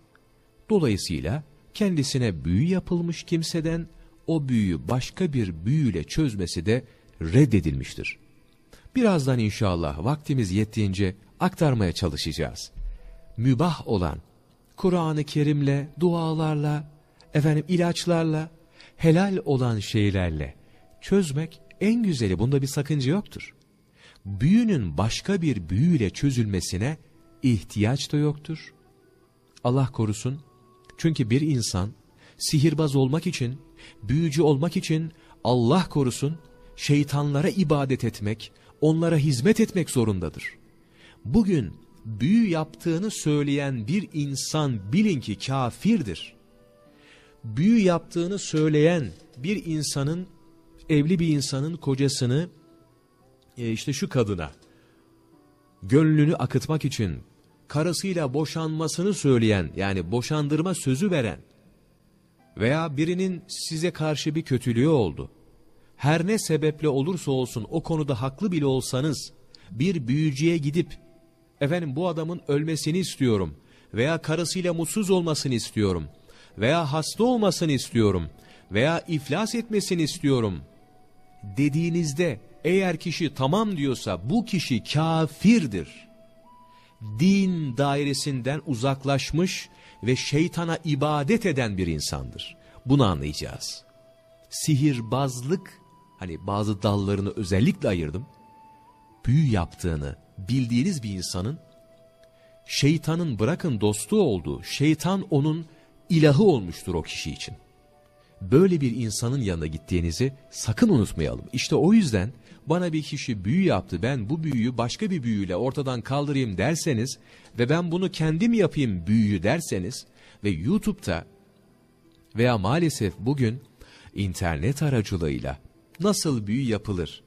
Dolayısıyla kendisine büyü yapılmış kimseden o büyüyü başka bir büyüyle çözmesi de reddedilmiştir. Birazdan inşallah vaktimiz yettiğince aktarmaya çalışacağız. Mübah olan, Kur'an-ı Kerim'le, dualarla, efendim ilaçlarla, helal olan şeylerle çözmek en güzeli. Bunda bir sakınca yoktur büyünün başka bir büyüyle çözülmesine ihtiyaç da yoktur. Allah korusun. Çünkü bir insan sihirbaz olmak için, büyücü olmak için Allah korusun şeytanlara ibadet etmek, onlara hizmet etmek zorundadır. Bugün büyü yaptığını söyleyen bir insan bilin ki kafirdir. Büyü yaptığını söyleyen bir insanın, evli bir insanın kocasını işte şu kadına gönlünü akıtmak için karısıyla boşanmasını söyleyen yani boşandırma sözü veren veya birinin size karşı bir kötülüğü oldu. Her ne sebeple olursa olsun o konuda haklı bile olsanız bir büyücüye gidip efendim bu adamın ölmesini istiyorum veya karısıyla mutsuz olmasını istiyorum veya hasta olmasını istiyorum veya iflas etmesini istiyorum dediğinizde eğer kişi tamam diyorsa bu kişi kafirdir. Din dairesinden uzaklaşmış ve şeytana ibadet eden bir insandır. Bunu anlayacağız. Sihirbazlık, hani bazı dallarını özellikle ayırdım. büyü yaptığını bildiğiniz bir insanın şeytanın bırakın dostu olduğu, şeytan onun ilahı olmuştur o kişi için. Böyle bir insanın yanına gittiğinizi sakın unutmayalım. İşte o yüzden bana bir kişi büyü yaptı ben bu büyüyü başka bir büyüyle ortadan kaldırayım derseniz ve ben bunu kendim yapayım büyüyü derseniz ve YouTube'da veya maalesef bugün internet aracılığıyla nasıl büyü yapılır,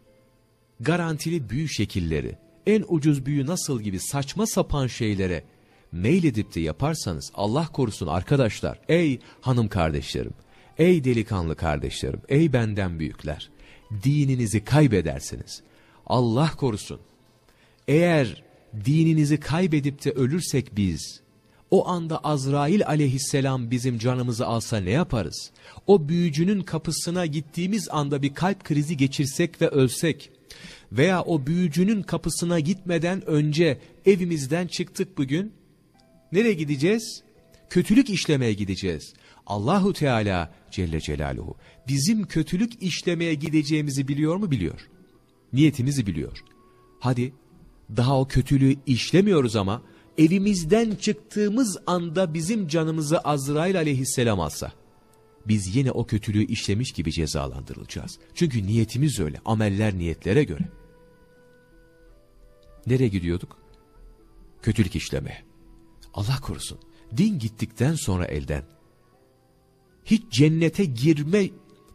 garantili büyü şekilleri, en ucuz büyü nasıl gibi saçma sapan şeylere meyledip de yaparsanız Allah korusun arkadaşlar, ey hanım kardeşlerim, ey delikanlı kardeşlerim, ey benden büyükler, dininizi kaybedersiniz. Allah korusun. Eğer dininizi kaybedip de ölürsek biz, o anda Azrail aleyhisselam bizim canımızı alsa ne yaparız? O büyücünün kapısına gittiğimiz anda bir kalp krizi geçirsek ve ölsek veya o büyücünün kapısına gitmeden önce evimizden çıktık bugün. Nereye gideceğiz? Kötülük işlemeye gideceğiz. Allahu Teala Celle Celaluhu bizim kötülük işlemeye gideceğimizi biliyor mu? Biliyor. Niyetimizi biliyor. Hadi daha o kötülüğü işlemiyoruz ama evimizden çıktığımız anda bizim canımızı Azrail aleyhisselam alsa, biz yine o kötülüğü işlemiş gibi cezalandırılacağız. Çünkü niyetimiz öyle, ameller niyetlere göre. Nereye gidiyorduk? Kötülük işlemeye. Allah korusun, din gittikten sonra elden, hiç cennete girme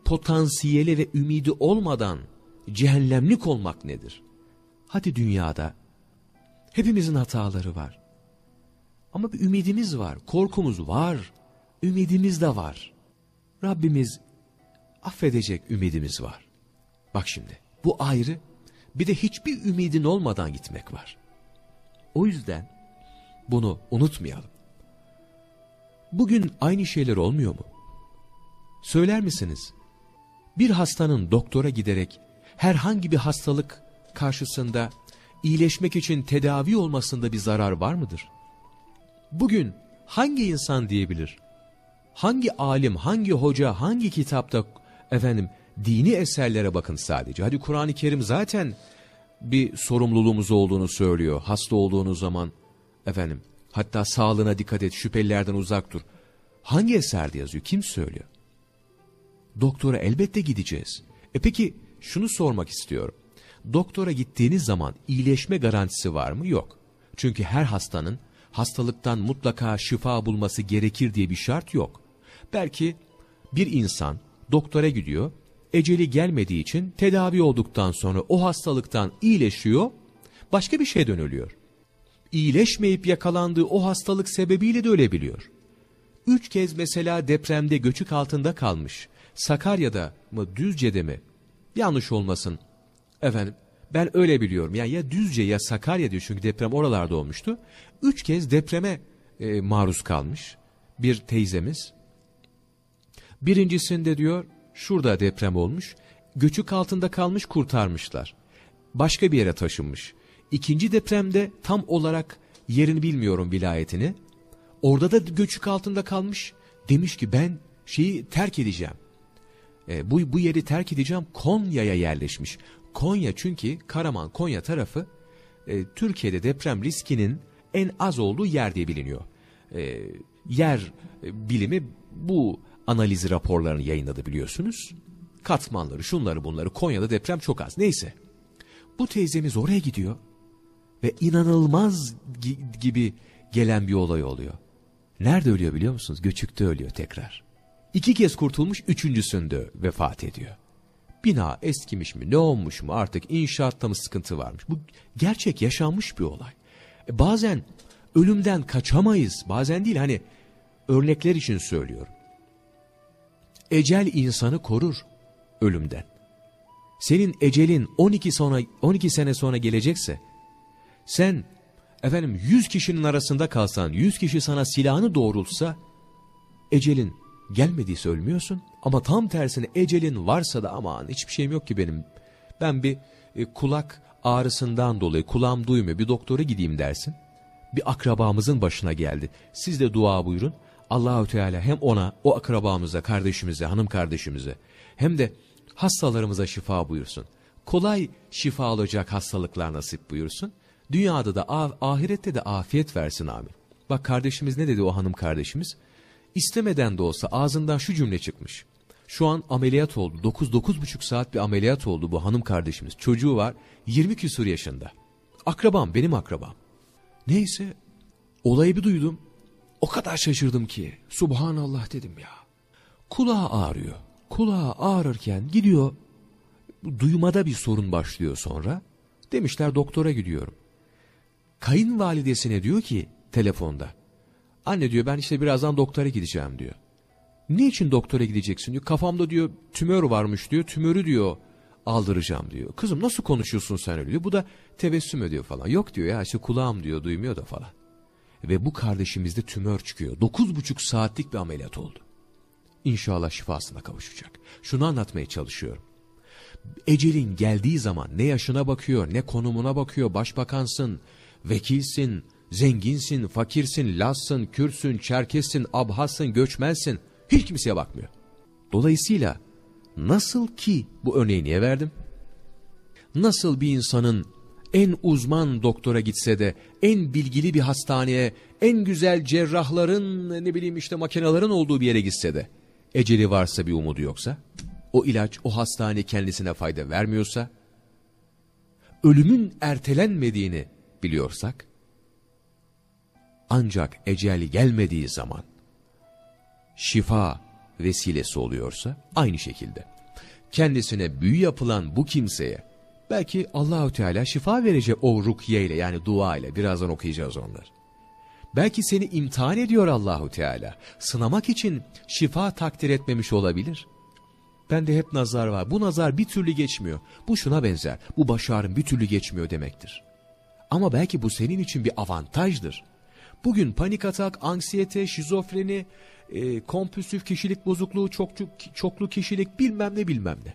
potansiyeli ve ümidi olmadan cehennemlik olmak nedir? Hadi dünyada hepimizin hataları var. Ama bir ümidimiz var, korkumuz var, ümidimiz de var. Rabbimiz affedecek ümidimiz var. Bak şimdi bu ayrı bir de hiçbir ümidin olmadan gitmek var. O yüzden bunu unutmayalım. Bugün aynı şeyler olmuyor mu? Söyler misiniz? Bir hastanın doktora giderek herhangi bir hastalık karşısında iyileşmek için tedavi olmasında bir zarar var mıdır? Bugün hangi insan diyebilir? Hangi alim, hangi hoca, hangi kitapta efendim dini eserlere bakın sadece. Hadi Kur'an-ı Kerim zaten bir sorumluluğumuz olduğunu söylüyor. Hasta olduğunuz zaman efendim hatta sağlığına dikkat et, şüphelilerden uzak dur. Hangi eserde yazıyor? Kim söylüyor? Doktora elbette gideceğiz. E peki şunu sormak istiyorum. Doktora gittiğiniz zaman iyileşme garantisi var mı? Yok. Çünkü her hastanın hastalıktan mutlaka şifa bulması gerekir diye bir şart yok. Belki bir insan doktora gidiyor, eceli gelmediği için tedavi olduktan sonra o hastalıktan iyileşiyor, başka bir şey dönülüyor. İyileşmeyip yakalandığı o hastalık sebebiyle de ölebiliyor. Üç kez mesela depremde göçük altında kalmış. Sakarya'da mı Düzce'de mi? Yanlış olmasın. Efendim ben öyle biliyorum. Yani ya Düzce ya Sakarya diyor çünkü deprem oralarda olmuştu. Üç kez depreme e, maruz kalmış bir teyzemiz. Birincisinde diyor şurada deprem olmuş. Göçük altında kalmış kurtarmışlar. Başka bir yere taşınmış. İkinci depremde tam olarak yerini bilmiyorum vilayetini. Orada da göçük altında kalmış. Demiş ki ben şeyi terk edeceğim. E, bu, bu yeri terk edeceğim Konya'ya yerleşmiş. Konya çünkü Karaman Konya tarafı e, Türkiye'de deprem riskinin en az olduğu yer diye biliniyor. E, yer bilimi bu analiz raporlarını yayınladı biliyorsunuz. Katmanları şunları bunları Konya'da deprem çok az neyse. Bu teyzemiz oraya gidiyor ve inanılmaz gibi gelen bir olay oluyor. Nerede ölüyor biliyor musunuz? Göçükte ölüyor tekrar. İki kez kurtulmuş, üçüncüsünde vefat ediyor. Bina eskimiş mi, ne olmuş mu artık inşaatta mı sıkıntı varmış? Bu gerçek yaşanmış bir olay. E bazen ölümden kaçamayız, bazen değil hani örnekler için söylüyorum. Ecel insanı korur ölümden. Senin ecelin 12 sonra 12 sene sonra gelecekse sen efendim 100 kişinin arasında kalsan, 100 kişi sana silahını doğrultsa ecelin gelmediyse ölmüyorsun. Ama tam tersine ecelin varsa da aman hiçbir şeyim yok ki benim. Ben bir e, kulak ağrısından dolayı kulağım duymuyor bir doktora gideyim dersin. Bir akrabamızın başına geldi. Siz de dua buyurun. Allahü Teala hem ona, o akrabamıza, kardeşimize, hanım kardeşimize hem de hastalarımıza şifa buyursun. kolay şifa olacak hastalıklar nasip buyursun. Dünyada da ahirette de afiyet versin amin. Bak kardeşimiz ne dedi o hanım kardeşimiz? İstemeden de olsa ağzından şu cümle çıkmış. Şu an ameliyat oldu. 9-9,5 saat bir ameliyat oldu bu hanım kardeşimiz. Çocuğu var 20 küsur yaşında. Akrabam benim akrabam. Neyse olayı bir duydum. O kadar şaşırdım ki. Subhanallah dedim ya. Kulağı ağrıyor. Kulağı ağrırken gidiyor. Duymada bir sorun başlıyor sonra. Demişler doktora gidiyorum. Kayınvalidesine diyor ki telefonda. Anne diyor ben işte birazdan doktora gideceğim diyor. Niçin doktora gideceksin diyor. Kafamda diyor tümör varmış diyor. Tümörü diyor aldıracağım diyor. Kızım nasıl konuşuyorsun sen öyle diyor. Bu da tebessüm ediyor falan. Yok diyor ya işte kulağım diyor duymuyor da falan. Ve bu kardeşimizde tümör çıkıyor. Dokuz buçuk saatlik bir ameliyat oldu. İnşallah şifasına kavuşacak. Şunu anlatmaya çalışıyorum. Ecelin geldiği zaman ne yaşına bakıyor, ne konumuna bakıyor, başbakansın, vekilsin, zenginsin, fakirsin, lassın, kürsün, çerkessin, abhasın, göçmensin. Hiç kimseye bakmıyor. Dolayısıyla nasıl ki bu örneği niye verdim? Nasıl bir insanın en uzman doktora gitse de, en bilgili bir hastaneye, en güzel cerrahların, ne bileyim işte makinelerin olduğu bir yere gitse de, eceli varsa bir umudu yoksa, o ilaç, o hastane kendisine fayda vermiyorsa, ölümün ertelenmediğini biliyorsak, ancak eceli gelmediği zaman, şifa vesilesi oluyorsa, aynı şekilde, kendisine büyü yapılan bu kimseye, belki Allahü Teala şifa verecek o rukiye ile yani dua ile, birazdan okuyacağız onları. Belki seni imtihan ediyor Allahu Teala. Sınamak için şifa takdir etmemiş olabilir. Bende hep nazar var. Bu nazar bir türlü geçmiyor. Bu şuna benzer. Bu başarım bir türlü geçmiyor demektir. Ama belki bu senin için bir avantajdır. Bugün panik atak, anksiyete, şizofreni, e, kompulsif kişilik bozukluğu, çoklu, çoklu kişilik bilmem ne bilmem ne.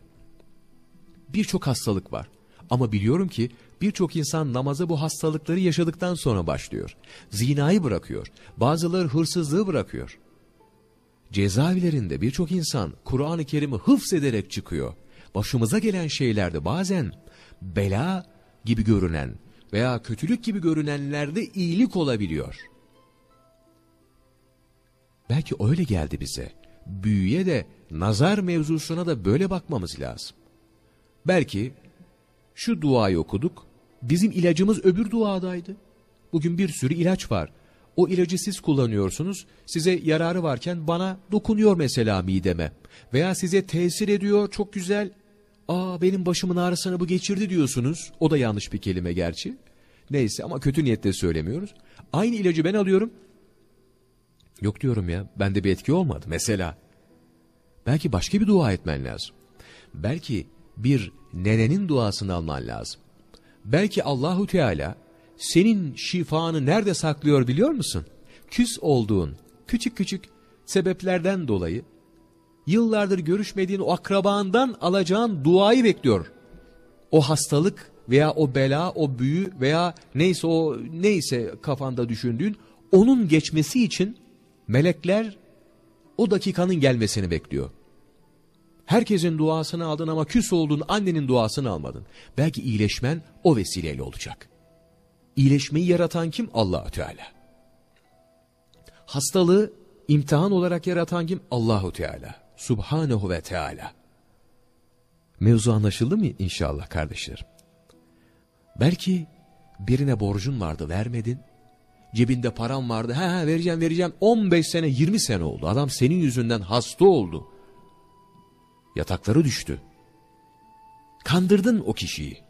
Birçok hastalık var. Ama biliyorum ki birçok insan namaza bu hastalıkları yaşadıktan sonra başlıyor. Zinayı bırakıyor. Bazıları hırsızlığı bırakıyor. Cezaevlerinde birçok insan Kur'an-ı Kerim'i hıfz ederek çıkıyor. Başımıza gelen şeylerde bazen bela gibi görünen veya kötülük gibi görünenlerde iyilik olabiliyor. Belki öyle geldi bize. Büyüye de nazar mevzusuna da böyle bakmamız lazım. Belki şu duayı okuduk. Bizim ilacımız öbür duadaydı. Bugün bir sürü ilaç var. O ilacı siz kullanıyorsunuz. Size yararı varken bana dokunuyor mesela mideme. Veya size tesir ediyor çok güzel. Aa benim başımın ağrısını bu geçirdi diyorsunuz. O da yanlış bir kelime gerçi. Neyse ama kötü niyetle söylemiyoruz. Aynı ilacı ben alıyorum. Yok diyorum ya bende bir etki olmadı mesela. Belki başka bir dua etmen lazım. Belki bir nenenin duasını alman lazım. Belki Allahu Teala senin şifanı nerede saklıyor biliyor musun? Küs olduğun küçük küçük sebeplerden dolayı yıllardır görüşmediğin o akrabandan alacağın duayı bekliyor. O hastalık veya o bela, o büyü veya neyse o neyse kafanda düşündüğün onun geçmesi için melekler o dakikanın gelmesini bekliyor. Herkesin duasını aldın ama küs oldun annenin duasını almadın. Belki iyileşmen o vesileyle olacak. İyileşmeyi yaratan kim? allah Teala. Hastalığı imtihan olarak yaratan kim? Allahu Teala. Subhanehu ve Teala. Mevzu anlaşıldı mı inşallah kardeşlerim? Belki birine borcun vardı vermedin. Cebinde param vardı. He he vereceğim vereceğim. 15 sene 20 sene oldu. Adam senin yüzünden hasta oldu. Yatakları düştü. Kandırdın o kişiyi.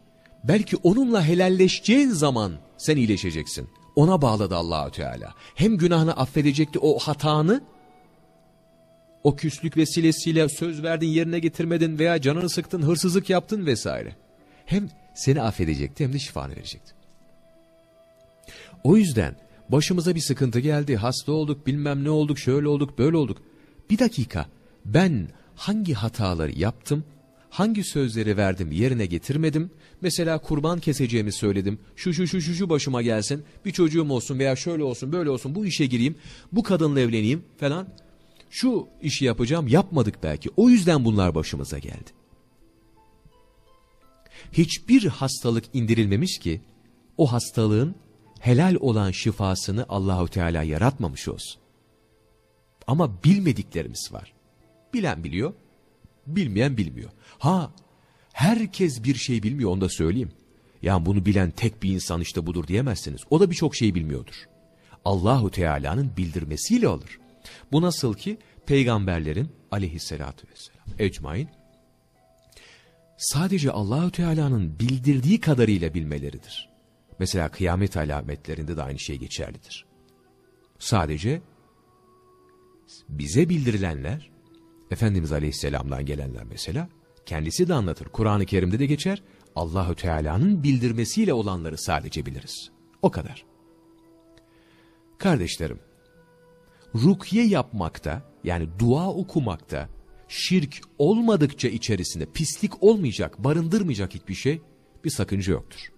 Belki onunla helalleşeceğin zaman sen iyileşeceksin. Ona bağladı Allahü Teala. Hem günahını affedecekti o hatanı, o küslük vesilesiyle söz verdin yerine getirmedin veya canını sıktın, hırsızlık yaptın vesaire. Hem seni affedecekti hem de şifanı verecekti. O yüzden başımıza bir sıkıntı geldi, hasta olduk, bilmem ne olduk, şöyle olduk, böyle olduk. Bir dakika, ben hangi hataları yaptım, hangi sözleri verdim yerine getirmedim, mesela kurban keseceğimi söyledim, şu şu şu şu şu başıma gelsin, bir çocuğum olsun veya şöyle olsun böyle olsun bu işe gireyim, bu kadınla evleneyim falan, şu işi yapacağım yapmadık belki, o yüzden bunlar başımıza geldi. hiçbir hastalık indirilmemiş ki o hastalığın helal olan şifasını Allahu Teala yaratmamış olsun. Ama bilmediklerimiz var. Bilen biliyor, bilmeyen bilmiyor. Ha, herkes bir şey bilmiyor onu da söyleyeyim. Yani bunu bilen tek bir insan işte budur diyemezsiniz. O da birçok şey bilmiyordur. Allahu Teala'nın bildirmesiyle olur. Bu nasıl ki peygamberlerin aleyhissalatü vesselam ecmain sadece Allahu Teala'nın bildirdiği kadarıyla bilmeleridir. Mesela kıyamet alametlerinde de aynı şey geçerlidir. Sadece bize bildirilenler, Efendimiz Aleyhisselam'dan gelenler mesela, kendisi de anlatır. Kur'an-ı Kerim'de de geçer, Allahü Teala'nın bildirmesiyle olanları sadece biliriz. O kadar. Kardeşlerim, rukiye yapmakta, yani dua okumakta, şirk olmadıkça içerisinde pislik olmayacak, barındırmayacak hiçbir şey, bir sakınca yoktur.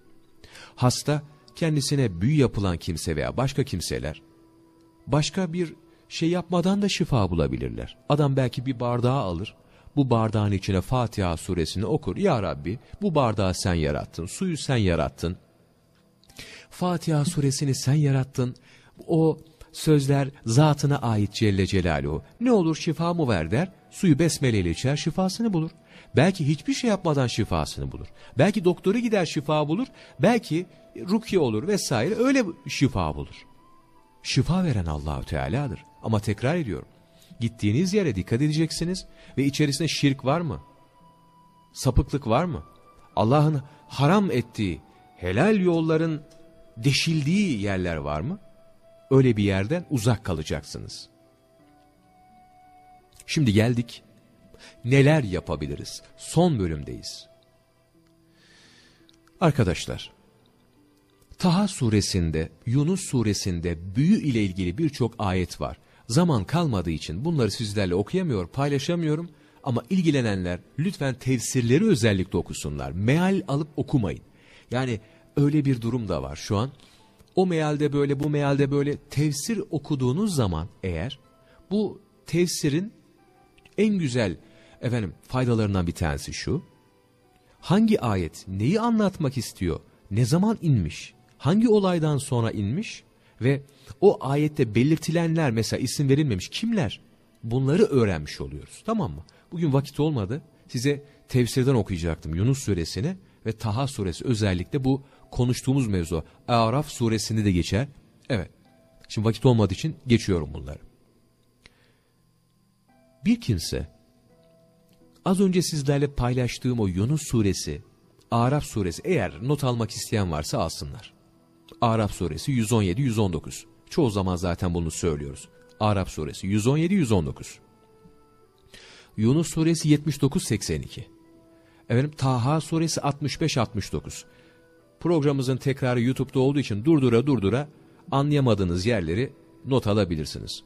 Hasta, kendisine büyü yapılan kimse veya başka kimseler, başka bir şey yapmadan da şifa bulabilirler. Adam belki bir bardağı alır, bu bardağın içine Fatiha suresini okur. Ya Rabbi bu bardağı sen yarattın, suyu sen yarattın. Fatiha suresini sen yarattın. O sözler zatına ait Celle Celaluhu. Ne olur şifa mı ver der, suyu besmeleyle içer şifasını bulur. Belki hiçbir şey yapmadan şifasını bulur. Belki doktora gider şifa bulur. Belki rukiye olur vesaire öyle şifa bulur. Şifa veren Allahü Teala'dır. Ama tekrar ediyorum. Gittiğiniz yere dikkat edeceksiniz ve içerisinde şirk var mı? Sapıklık var mı? Allah'ın haram ettiği, helal yolların deşildiği yerler var mı? Öyle bir yerden uzak kalacaksınız. Şimdi geldik. Neler yapabiliriz? Son bölümdeyiz. Arkadaşlar, Taha suresinde, Yunus suresinde büyü ile ilgili birçok ayet var. Zaman kalmadığı için bunları sizlerle okuyamıyor, paylaşamıyorum. Ama ilgilenenler lütfen tefsirleri özellikle okusunlar. Meal alıp okumayın. Yani öyle bir durum da var şu an. O mealde böyle, bu mealde böyle tefsir okuduğunuz zaman eğer bu tefsirin en güzel efendim faydalarından bir tanesi şu. Hangi ayet neyi anlatmak istiyor? Ne zaman inmiş? Hangi olaydan sonra inmiş? Ve o ayette belirtilenler mesela isim verilmemiş kimler? Bunları öğrenmiş oluyoruz. Tamam mı? Bugün vakit olmadı. Size tefsirden okuyacaktım Yunus suresini ve Taha suresi özellikle bu konuştuğumuz mevzu. Araf suresinde de geçer. Evet. Şimdi vakit olmadığı için geçiyorum bunları. Bir kimse az önce sizlerle paylaştığım o Yunus suresi, Araf suresi eğer not almak isteyen varsa alsınlar. Araf suresi 117-119. Çoğu zaman zaten bunu söylüyoruz. Arap suresi 117-119. Yunus suresi 79-82. Efendim Taha suresi 65-69. Programımızın tekrarı YouTube'da olduğu için durdura durdura anlayamadığınız yerleri not alabilirsiniz.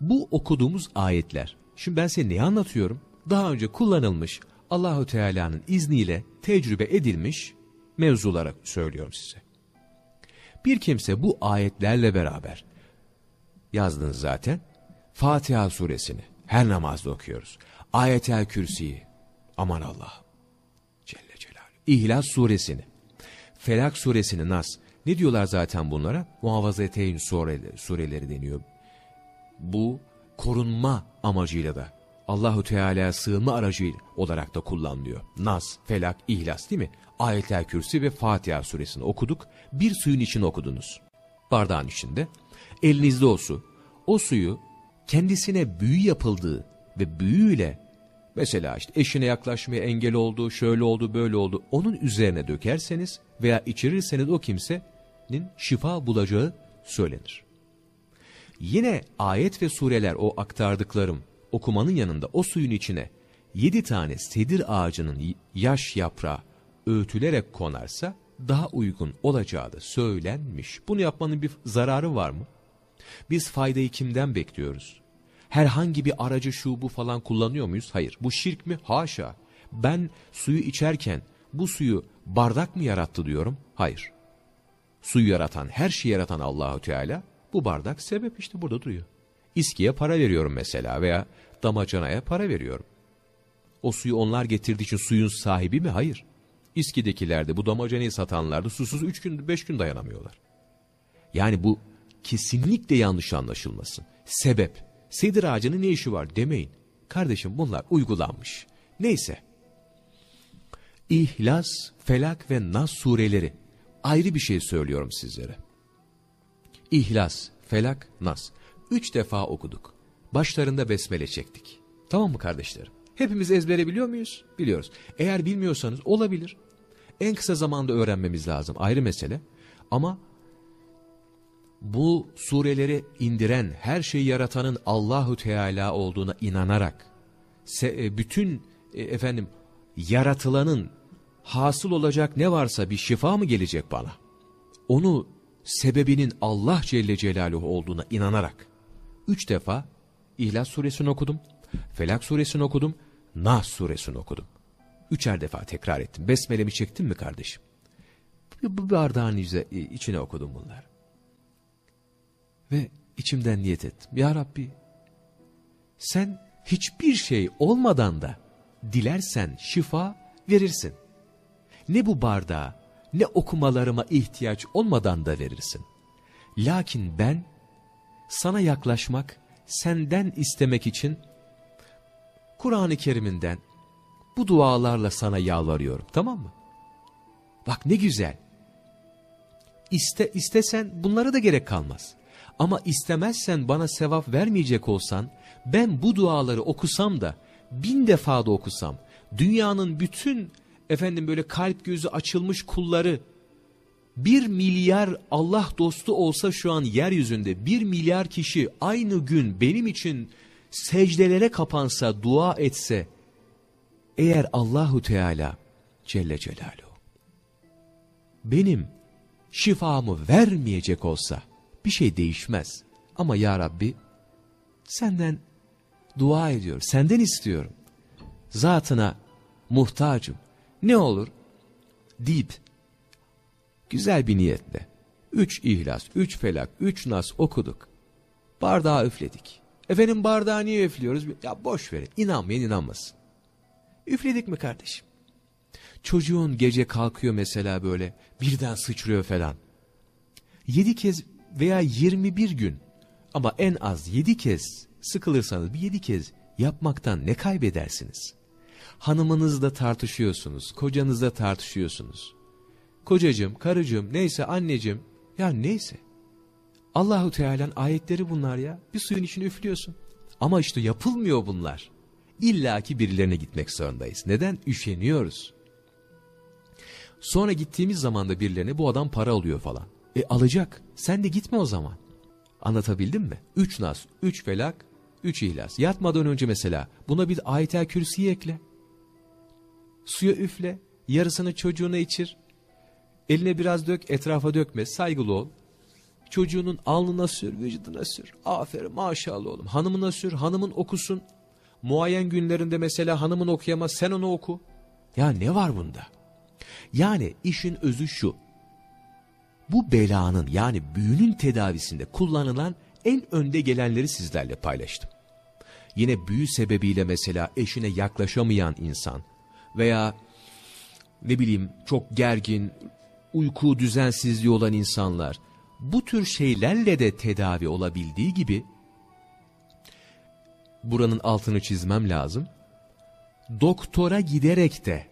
Bu okuduğumuz ayetler. Şimdi ben size neyi anlatıyorum? Daha önce kullanılmış Allahu Teala'nın izniyle tecrübe edilmiş mevzulara söylüyorum size. Bir kimse bu ayetlerle beraber yazdınız zaten. Fatiha suresini her namazda okuyoruz. Ayetel Kürsi'yi aman Allah Celle Celaluhu. İhlas suresini, Felak suresini Nas. Ne diyorlar zaten bunlara? Muhafaza-eteyn sureleri, sureleri deniyor. Bu korunma amacıyla da Allahu Teala sığınma aracı olarak da kullanılıyor. Nas, Felak, İhlas değil mi? Ayetel Kürsi ve Fatiha suresini okuduk. Bir suyun içine okudunuz. Bardağın içinde. Elinizde o su. O suyu kendisine büyü yapıldığı ve büyüyle mesela işte eşine yaklaşmaya engel oldu, şöyle oldu, böyle oldu. Onun üzerine dökerseniz veya içirirseniz o kimsenin şifa bulacağı söylenir. Yine ayet ve sureler o aktardıklarım okumanın yanında o suyun içine yedi tane sedir ağacının yaş yaprağı öğütülerek konarsa daha uygun olacağı da söylenmiş. Bunu yapmanın bir zararı var mı? Biz faydayı kimden bekliyoruz? Herhangi bir aracı şu bu falan kullanıyor muyuz? Hayır. Bu şirk mi? Haşa. Ben suyu içerken bu suyu bardak mı yarattı diyorum? Hayır. Suyu yaratan, her şeyi yaratan Allahu Teala bu bardak sebep işte burada duruyor. İskiye para veriyorum mesela veya damacanaya para veriyorum. O suyu onlar getirdiği için suyun sahibi mi? Hayır. İSKİ'dekilerde bu damacanayı satanlarda susuz 3 gün 5 gün dayanamıyorlar. Yani bu kesinlikle yanlış anlaşılmasın. Sebep, sedir ağacının ne işi var demeyin. Kardeşim bunlar uygulanmış. Neyse. İhlas, Felak ve Nas sureleri ayrı bir şey söylüyorum sizlere. İhlas, Felak, Nas. Üç defa okuduk. Başlarında besmele çektik. Tamam mı kardeşlerim? Hepimiz ezbere biliyor muyuz? Biliyoruz. Eğer bilmiyorsanız olabilir. En kısa zamanda öğrenmemiz lazım. Ayrı mesele. Ama bu sureleri indiren, her şeyi yaratanın Allahu Teala olduğuna inanarak e, bütün e, efendim yaratılanın hasıl olacak ne varsa bir şifa mı gelecek bana? Onu sebebinin Allah Celle Celaluhu olduğuna inanarak üç defa İhlas suresini okudum, Felak suresini okudum, Nas suresini okudum. Üçer defa tekrar ettim. Besmelemi çektim mi kardeşim? Bu bardağın içine okudum bunları. Ve içimden niyet ettim. Ya Rabbi sen hiçbir şey olmadan da dilersen şifa verirsin. Ne bu bardağa ne okumalarıma ihtiyaç olmadan da verirsin. Lakin ben sana yaklaşmak, senden istemek için Kur'an-ı Kerim'inden bu dualarla sana yalvarıyorum tamam mı? Bak ne güzel. İste, istesen bunlara da gerek kalmaz. Ama istemezsen bana sevap vermeyecek olsan ben bu duaları okusam da bin defa da okusam dünyanın bütün efendim böyle kalp gözü açılmış kulları bir milyar Allah dostu olsa şu an yeryüzünde bir milyar kişi aynı gün benim için secdelere kapansa dua etse eğer Allahu Teala Celle Celaluhu benim şifamı vermeyecek olsa bir şey değişmez. Ama ya Rabbi senden dua ediyorum, senden istiyorum. Zatına muhtacım. Ne olur deyip güzel bir niyetle üç ihlas, üç felak, üç nas okuduk. Bardağı üfledik. Efendim bardağı niye üflüyoruz? Ya boş verin. İnanmayın inanmasın. Üfledik mi kardeşim? Çocuğun gece kalkıyor mesela böyle birden sıçrıyor falan. Yedi kez veya 21 gün ama en az 7 kez sıkılırsanız bir 7 kez yapmaktan ne kaybedersiniz? Hanımınızla tartışıyorsunuz, kocanızla tartışıyorsunuz. Kocacığım, karıcığım, neyse anneciğim, ya neyse. Allahu Teala'nın ayetleri bunlar ya. Bir suyun içine üflüyorsun. Ama işte yapılmıyor bunlar. İlla ki birilerine gitmek zorundayız. Neden? Üşeniyoruz. Sonra gittiğimiz zaman da birilerine bu adam para alıyor falan. E alacak. Sen de gitme o zaman. Anlatabildim mi? Üç nas, üç felak, üç ihlas. Yatmadan önce mesela buna bir ayet-el kürsüyü ekle. Suya üfle, yarısını çocuğuna içir. Eline biraz dök, etrafa dökme, saygılı ol. Çocuğunun alnına sür, vücuduna sür. Aferin maşallah oğlum. Hanımına sür, hanımın okusun. Muayen günlerinde mesela hanımın okuyamaz, sen onu oku. Ya ne var bunda? Yani işin özü şu bu belanın yani büyünün tedavisinde kullanılan en önde gelenleri sizlerle paylaştım. Yine büyü sebebiyle mesela eşine yaklaşamayan insan veya ne bileyim çok gergin, uyku düzensizliği olan insanlar bu tür şeylerle de tedavi olabildiği gibi buranın altını çizmem lazım. Doktora giderek de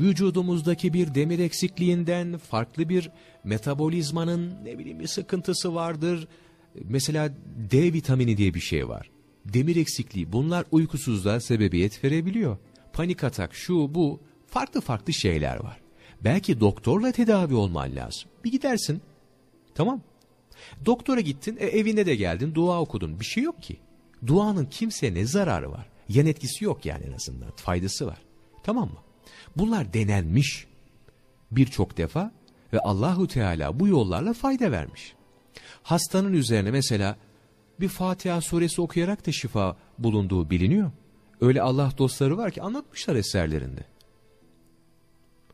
vücudumuzdaki bir demir eksikliğinden, farklı bir metabolizmanın ne bileyim bir sıkıntısı vardır. Mesela D vitamini diye bir şey var. Demir eksikliği bunlar uykusuzluğa sebebiyet verebiliyor. Panik atak şu bu farklı farklı şeyler var. Belki doktorla tedavi olman lazım. Bir gidersin. Tamam. Doktora gittin, e, evine de geldin, dua okudun. Bir şey yok ki. Duanın kimseye ne zararı var? Yan etkisi yok yani en azından. Faydası var. Tamam mı? Bunlar denenmiş birçok defa ve Allahu Teala bu yollarla fayda vermiş. Hastanın üzerine mesela bir Fatiha suresi okuyarak da şifa bulunduğu biliniyor. Öyle Allah dostları var ki anlatmışlar eserlerinde.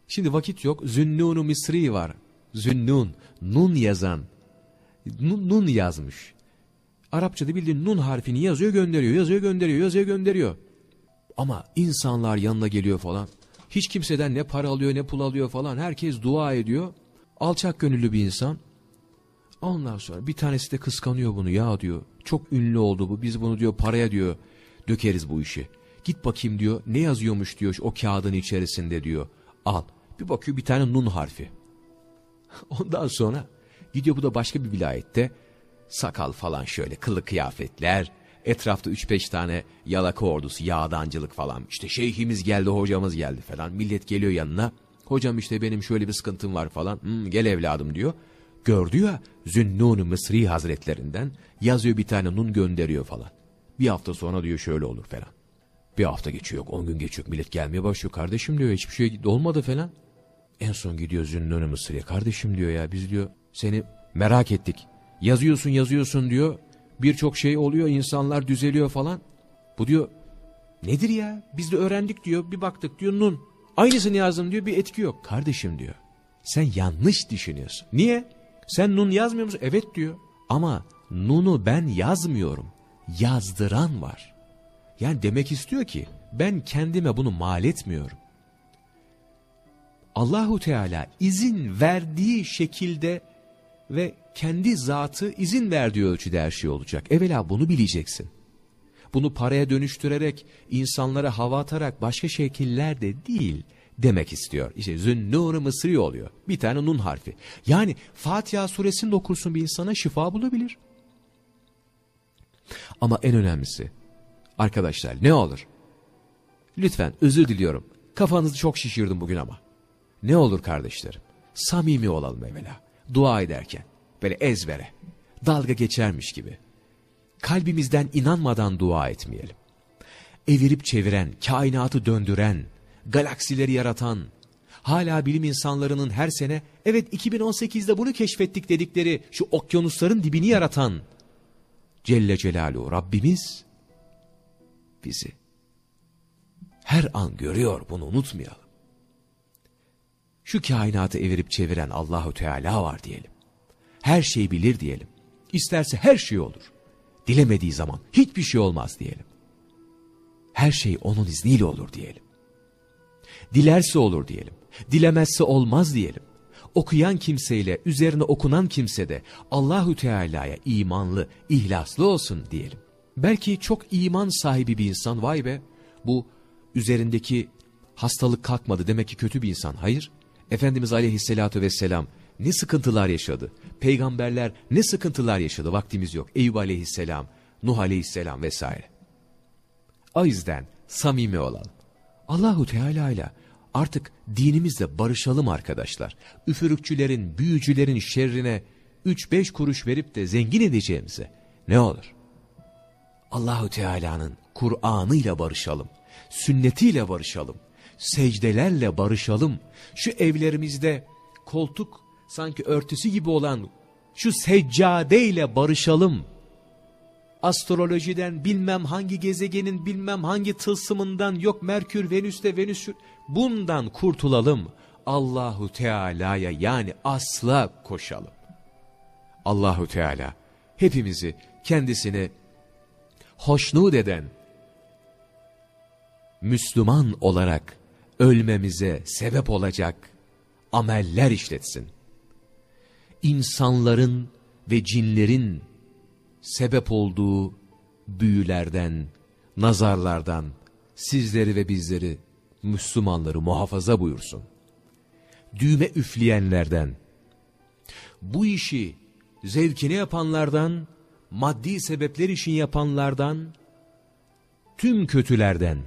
Şimdi vakit yok. Zünnun-u Misri var. Zünnun, nun yazan. Nun, nun yazmış. Arapçada bildiğin nun harfini yazıyor gönderiyor, yazıyor gönderiyor, yazıyor gönderiyor. Ama insanlar yanına geliyor falan. Hiç kimseden ne para alıyor ne pul alıyor falan. Herkes dua ediyor. Alçak gönüllü bir insan. Ondan sonra bir tanesi de kıskanıyor bunu ya diyor. Çok ünlü oldu bu. Biz bunu diyor paraya diyor dökeriz bu işi. Git bakayım diyor ne yazıyormuş diyor o kağıdın içerisinde diyor. Al. Bir bakıyor bir tane nun harfi. *laughs* Ondan sonra gidiyor bu da başka bir vilayette sakal falan şöyle kıllı kıyafetler. Etrafta 3-5 tane yalaka ordusu, yağdancılık falan. İşte şeyhimiz geldi, hocamız geldi falan. Millet geliyor yanına. Hocam işte benim şöyle bir sıkıntım var falan. Hmm, gel evladım diyor. Gördü ya Zünnun Mısri Hazretlerinden yazıyor bir tane nun gönderiyor falan. Bir hafta sonra diyor şöyle olur falan. Bir hafta geçiyor, on gün geçiyor. Millet gelmeye başlıyor. Kardeşim diyor hiçbir şey olmadı falan. En son gidiyor Zünnun Mısri'ye. Kardeşim diyor ya biz diyor seni merak ettik. Yazıyorsun yazıyorsun diyor. Birçok şey oluyor insanlar düzeliyor falan. Bu diyor nedir ya biz de öğrendik diyor bir baktık diyor nun. Aynısını yazdım diyor bir etki yok. Kardeşim diyor sen yanlış düşünüyorsun. Niye? Sen nun yazmıyor musun? Evet diyor. Ama nunu ben yazmıyorum. Yazdıran var. Yani demek istiyor ki ben kendime bunu mal etmiyorum. Allahu Teala izin verdiği şekilde ve kendi zatı izin verdiği ölçüde her şey olacak. Evvela bunu bileceksin. Bunu paraya dönüştürerek, insanlara hava atarak başka şekillerde değil demek istiyor. İşte zünnûn mısri oluyor. Bir tane nun harfi. Yani Fatiha suresini de okursun bir insana şifa bulabilir. Ama en önemlisi arkadaşlar ne olur? Lütfen özür diliyorum. Kafanızı çok şişirdim bugün ama. Ne olur kardeşlerim? Samimi olalım evvela. Dua ederken. Böyle ezbere. Dalga geçermiş gibi. Kalbimizden inanmadan dua etmeyelim. Evirip çeviren, kainatı döndüren, galaksileri yaratan, hala bilim insanlarının her sene evet 2018'de bunu keşfettik dedikleri şu okyanusların dibini yaratan Celle Celaluhu Rabbimiz bizi her an görüyor bunu unutmayalım. Şu kainatı evirip çeviren Allahu Teala var diyelim. Her şeyi bilir diyelim. İsterse her şey olur. Dilemediği zaman hiçbir şey olmaz diyelim. Her şey onun izniyle olur diyelim. Dilerse olur diyelim. Dilemezse olmaz diyelim. Okuyan kimseyle üzerine okunan kimse de Allahu Teala'ya imanlı, ihlaslı olsun diyelim. Belki çok iman sahibi bir insan vay be bu üzerindeki hastalık kalkmadı demek ki kötü bir insan. Hayır. Efendimiz Aleyhisselatü Vesselam ne sıkıntılar yaşadı. Peygamberler ne sıkıntılar yaşadı vaktimiz yok. Eyüp Aleyhisselam, Nuh Aleyhisselam vesaire. O yüzden samimi olalım. Allahu Teala ile artık dinimizle barışalım arkadaşlar. Üfürükçülerin, büyücülerin şerrine 3-5 kuruş verip de zengin edeceğimize ne olur? Allahu Teala'nın Kur'an'ıyla barışalım. Sünnetiyle barışalım. Secdelerle barışalım. Şu evlerimizde koltuk sanki örtüsü gibi olan şu seccadeyle barışalım. Astrolojiden bilmem hangi gezegenin bilmem hangi tılsımından yok Merkür, Venüs'te Venüs bundan kurtulalım. Allahu Teala'ya yani asla koşalım. Allahu Teala hepimizi kendisine hoşnut eden Müslüman olarak ölmemize sebep olacak ameller işletsin. İnsanların ve cinlerin sebep olduğu büyülerden, nazarlardan sizleri ve bizleri, Müslümanları muhafaza buyursun. Düğme üfleyenlerden, bu işi zevkine yapanlardan, maddi sebepler için yapanlardan, tüm kötülerden,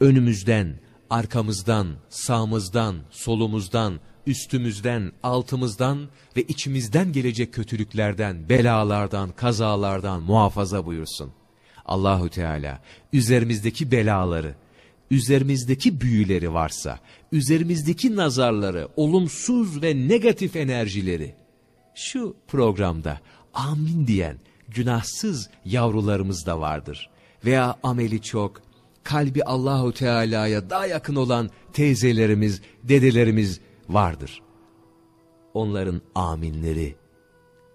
önümüzden, arkamızdan, sağımızdan, solumuzdan, üstümüzden, altımızdan ve içimizden gelecek kötülüklerden, belalardan, kazalardan muhafaza buyursun. Allahu Teala üzerimizdeki belaları, üzerimizdeki büyüleri varsa, üzerimizdeki nazarları, olumsuz ve negatif enerjileri şu programda amin diyen günahsız yavrularımız da vardır. Veya ameli çok, kalbi Allahu Teala'ya daha yakın olan teyzelerimiz, dedelerimiz vardır. Onların aminleri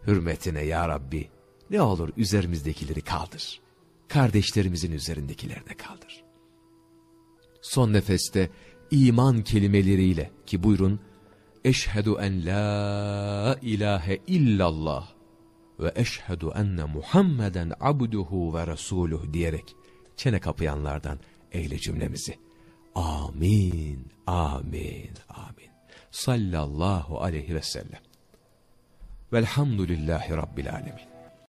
hürmetine ya Rabbi ne olur üzerimizdekileri kaldır. Kardeşlerimizin üzerindekileri de kaldır. Son nefeste iman kelimeleriyle ki buyurun Eşhedü en la ilahe illallah ve eşhedü enne Muhammeden abduhu ve resuluh diyerek çene kapayanlardan eyle cümlemizi. Amin, amin, amin. Sallallahu aleyhi ve sellem. Velhamdülillahi Rabbil alemin.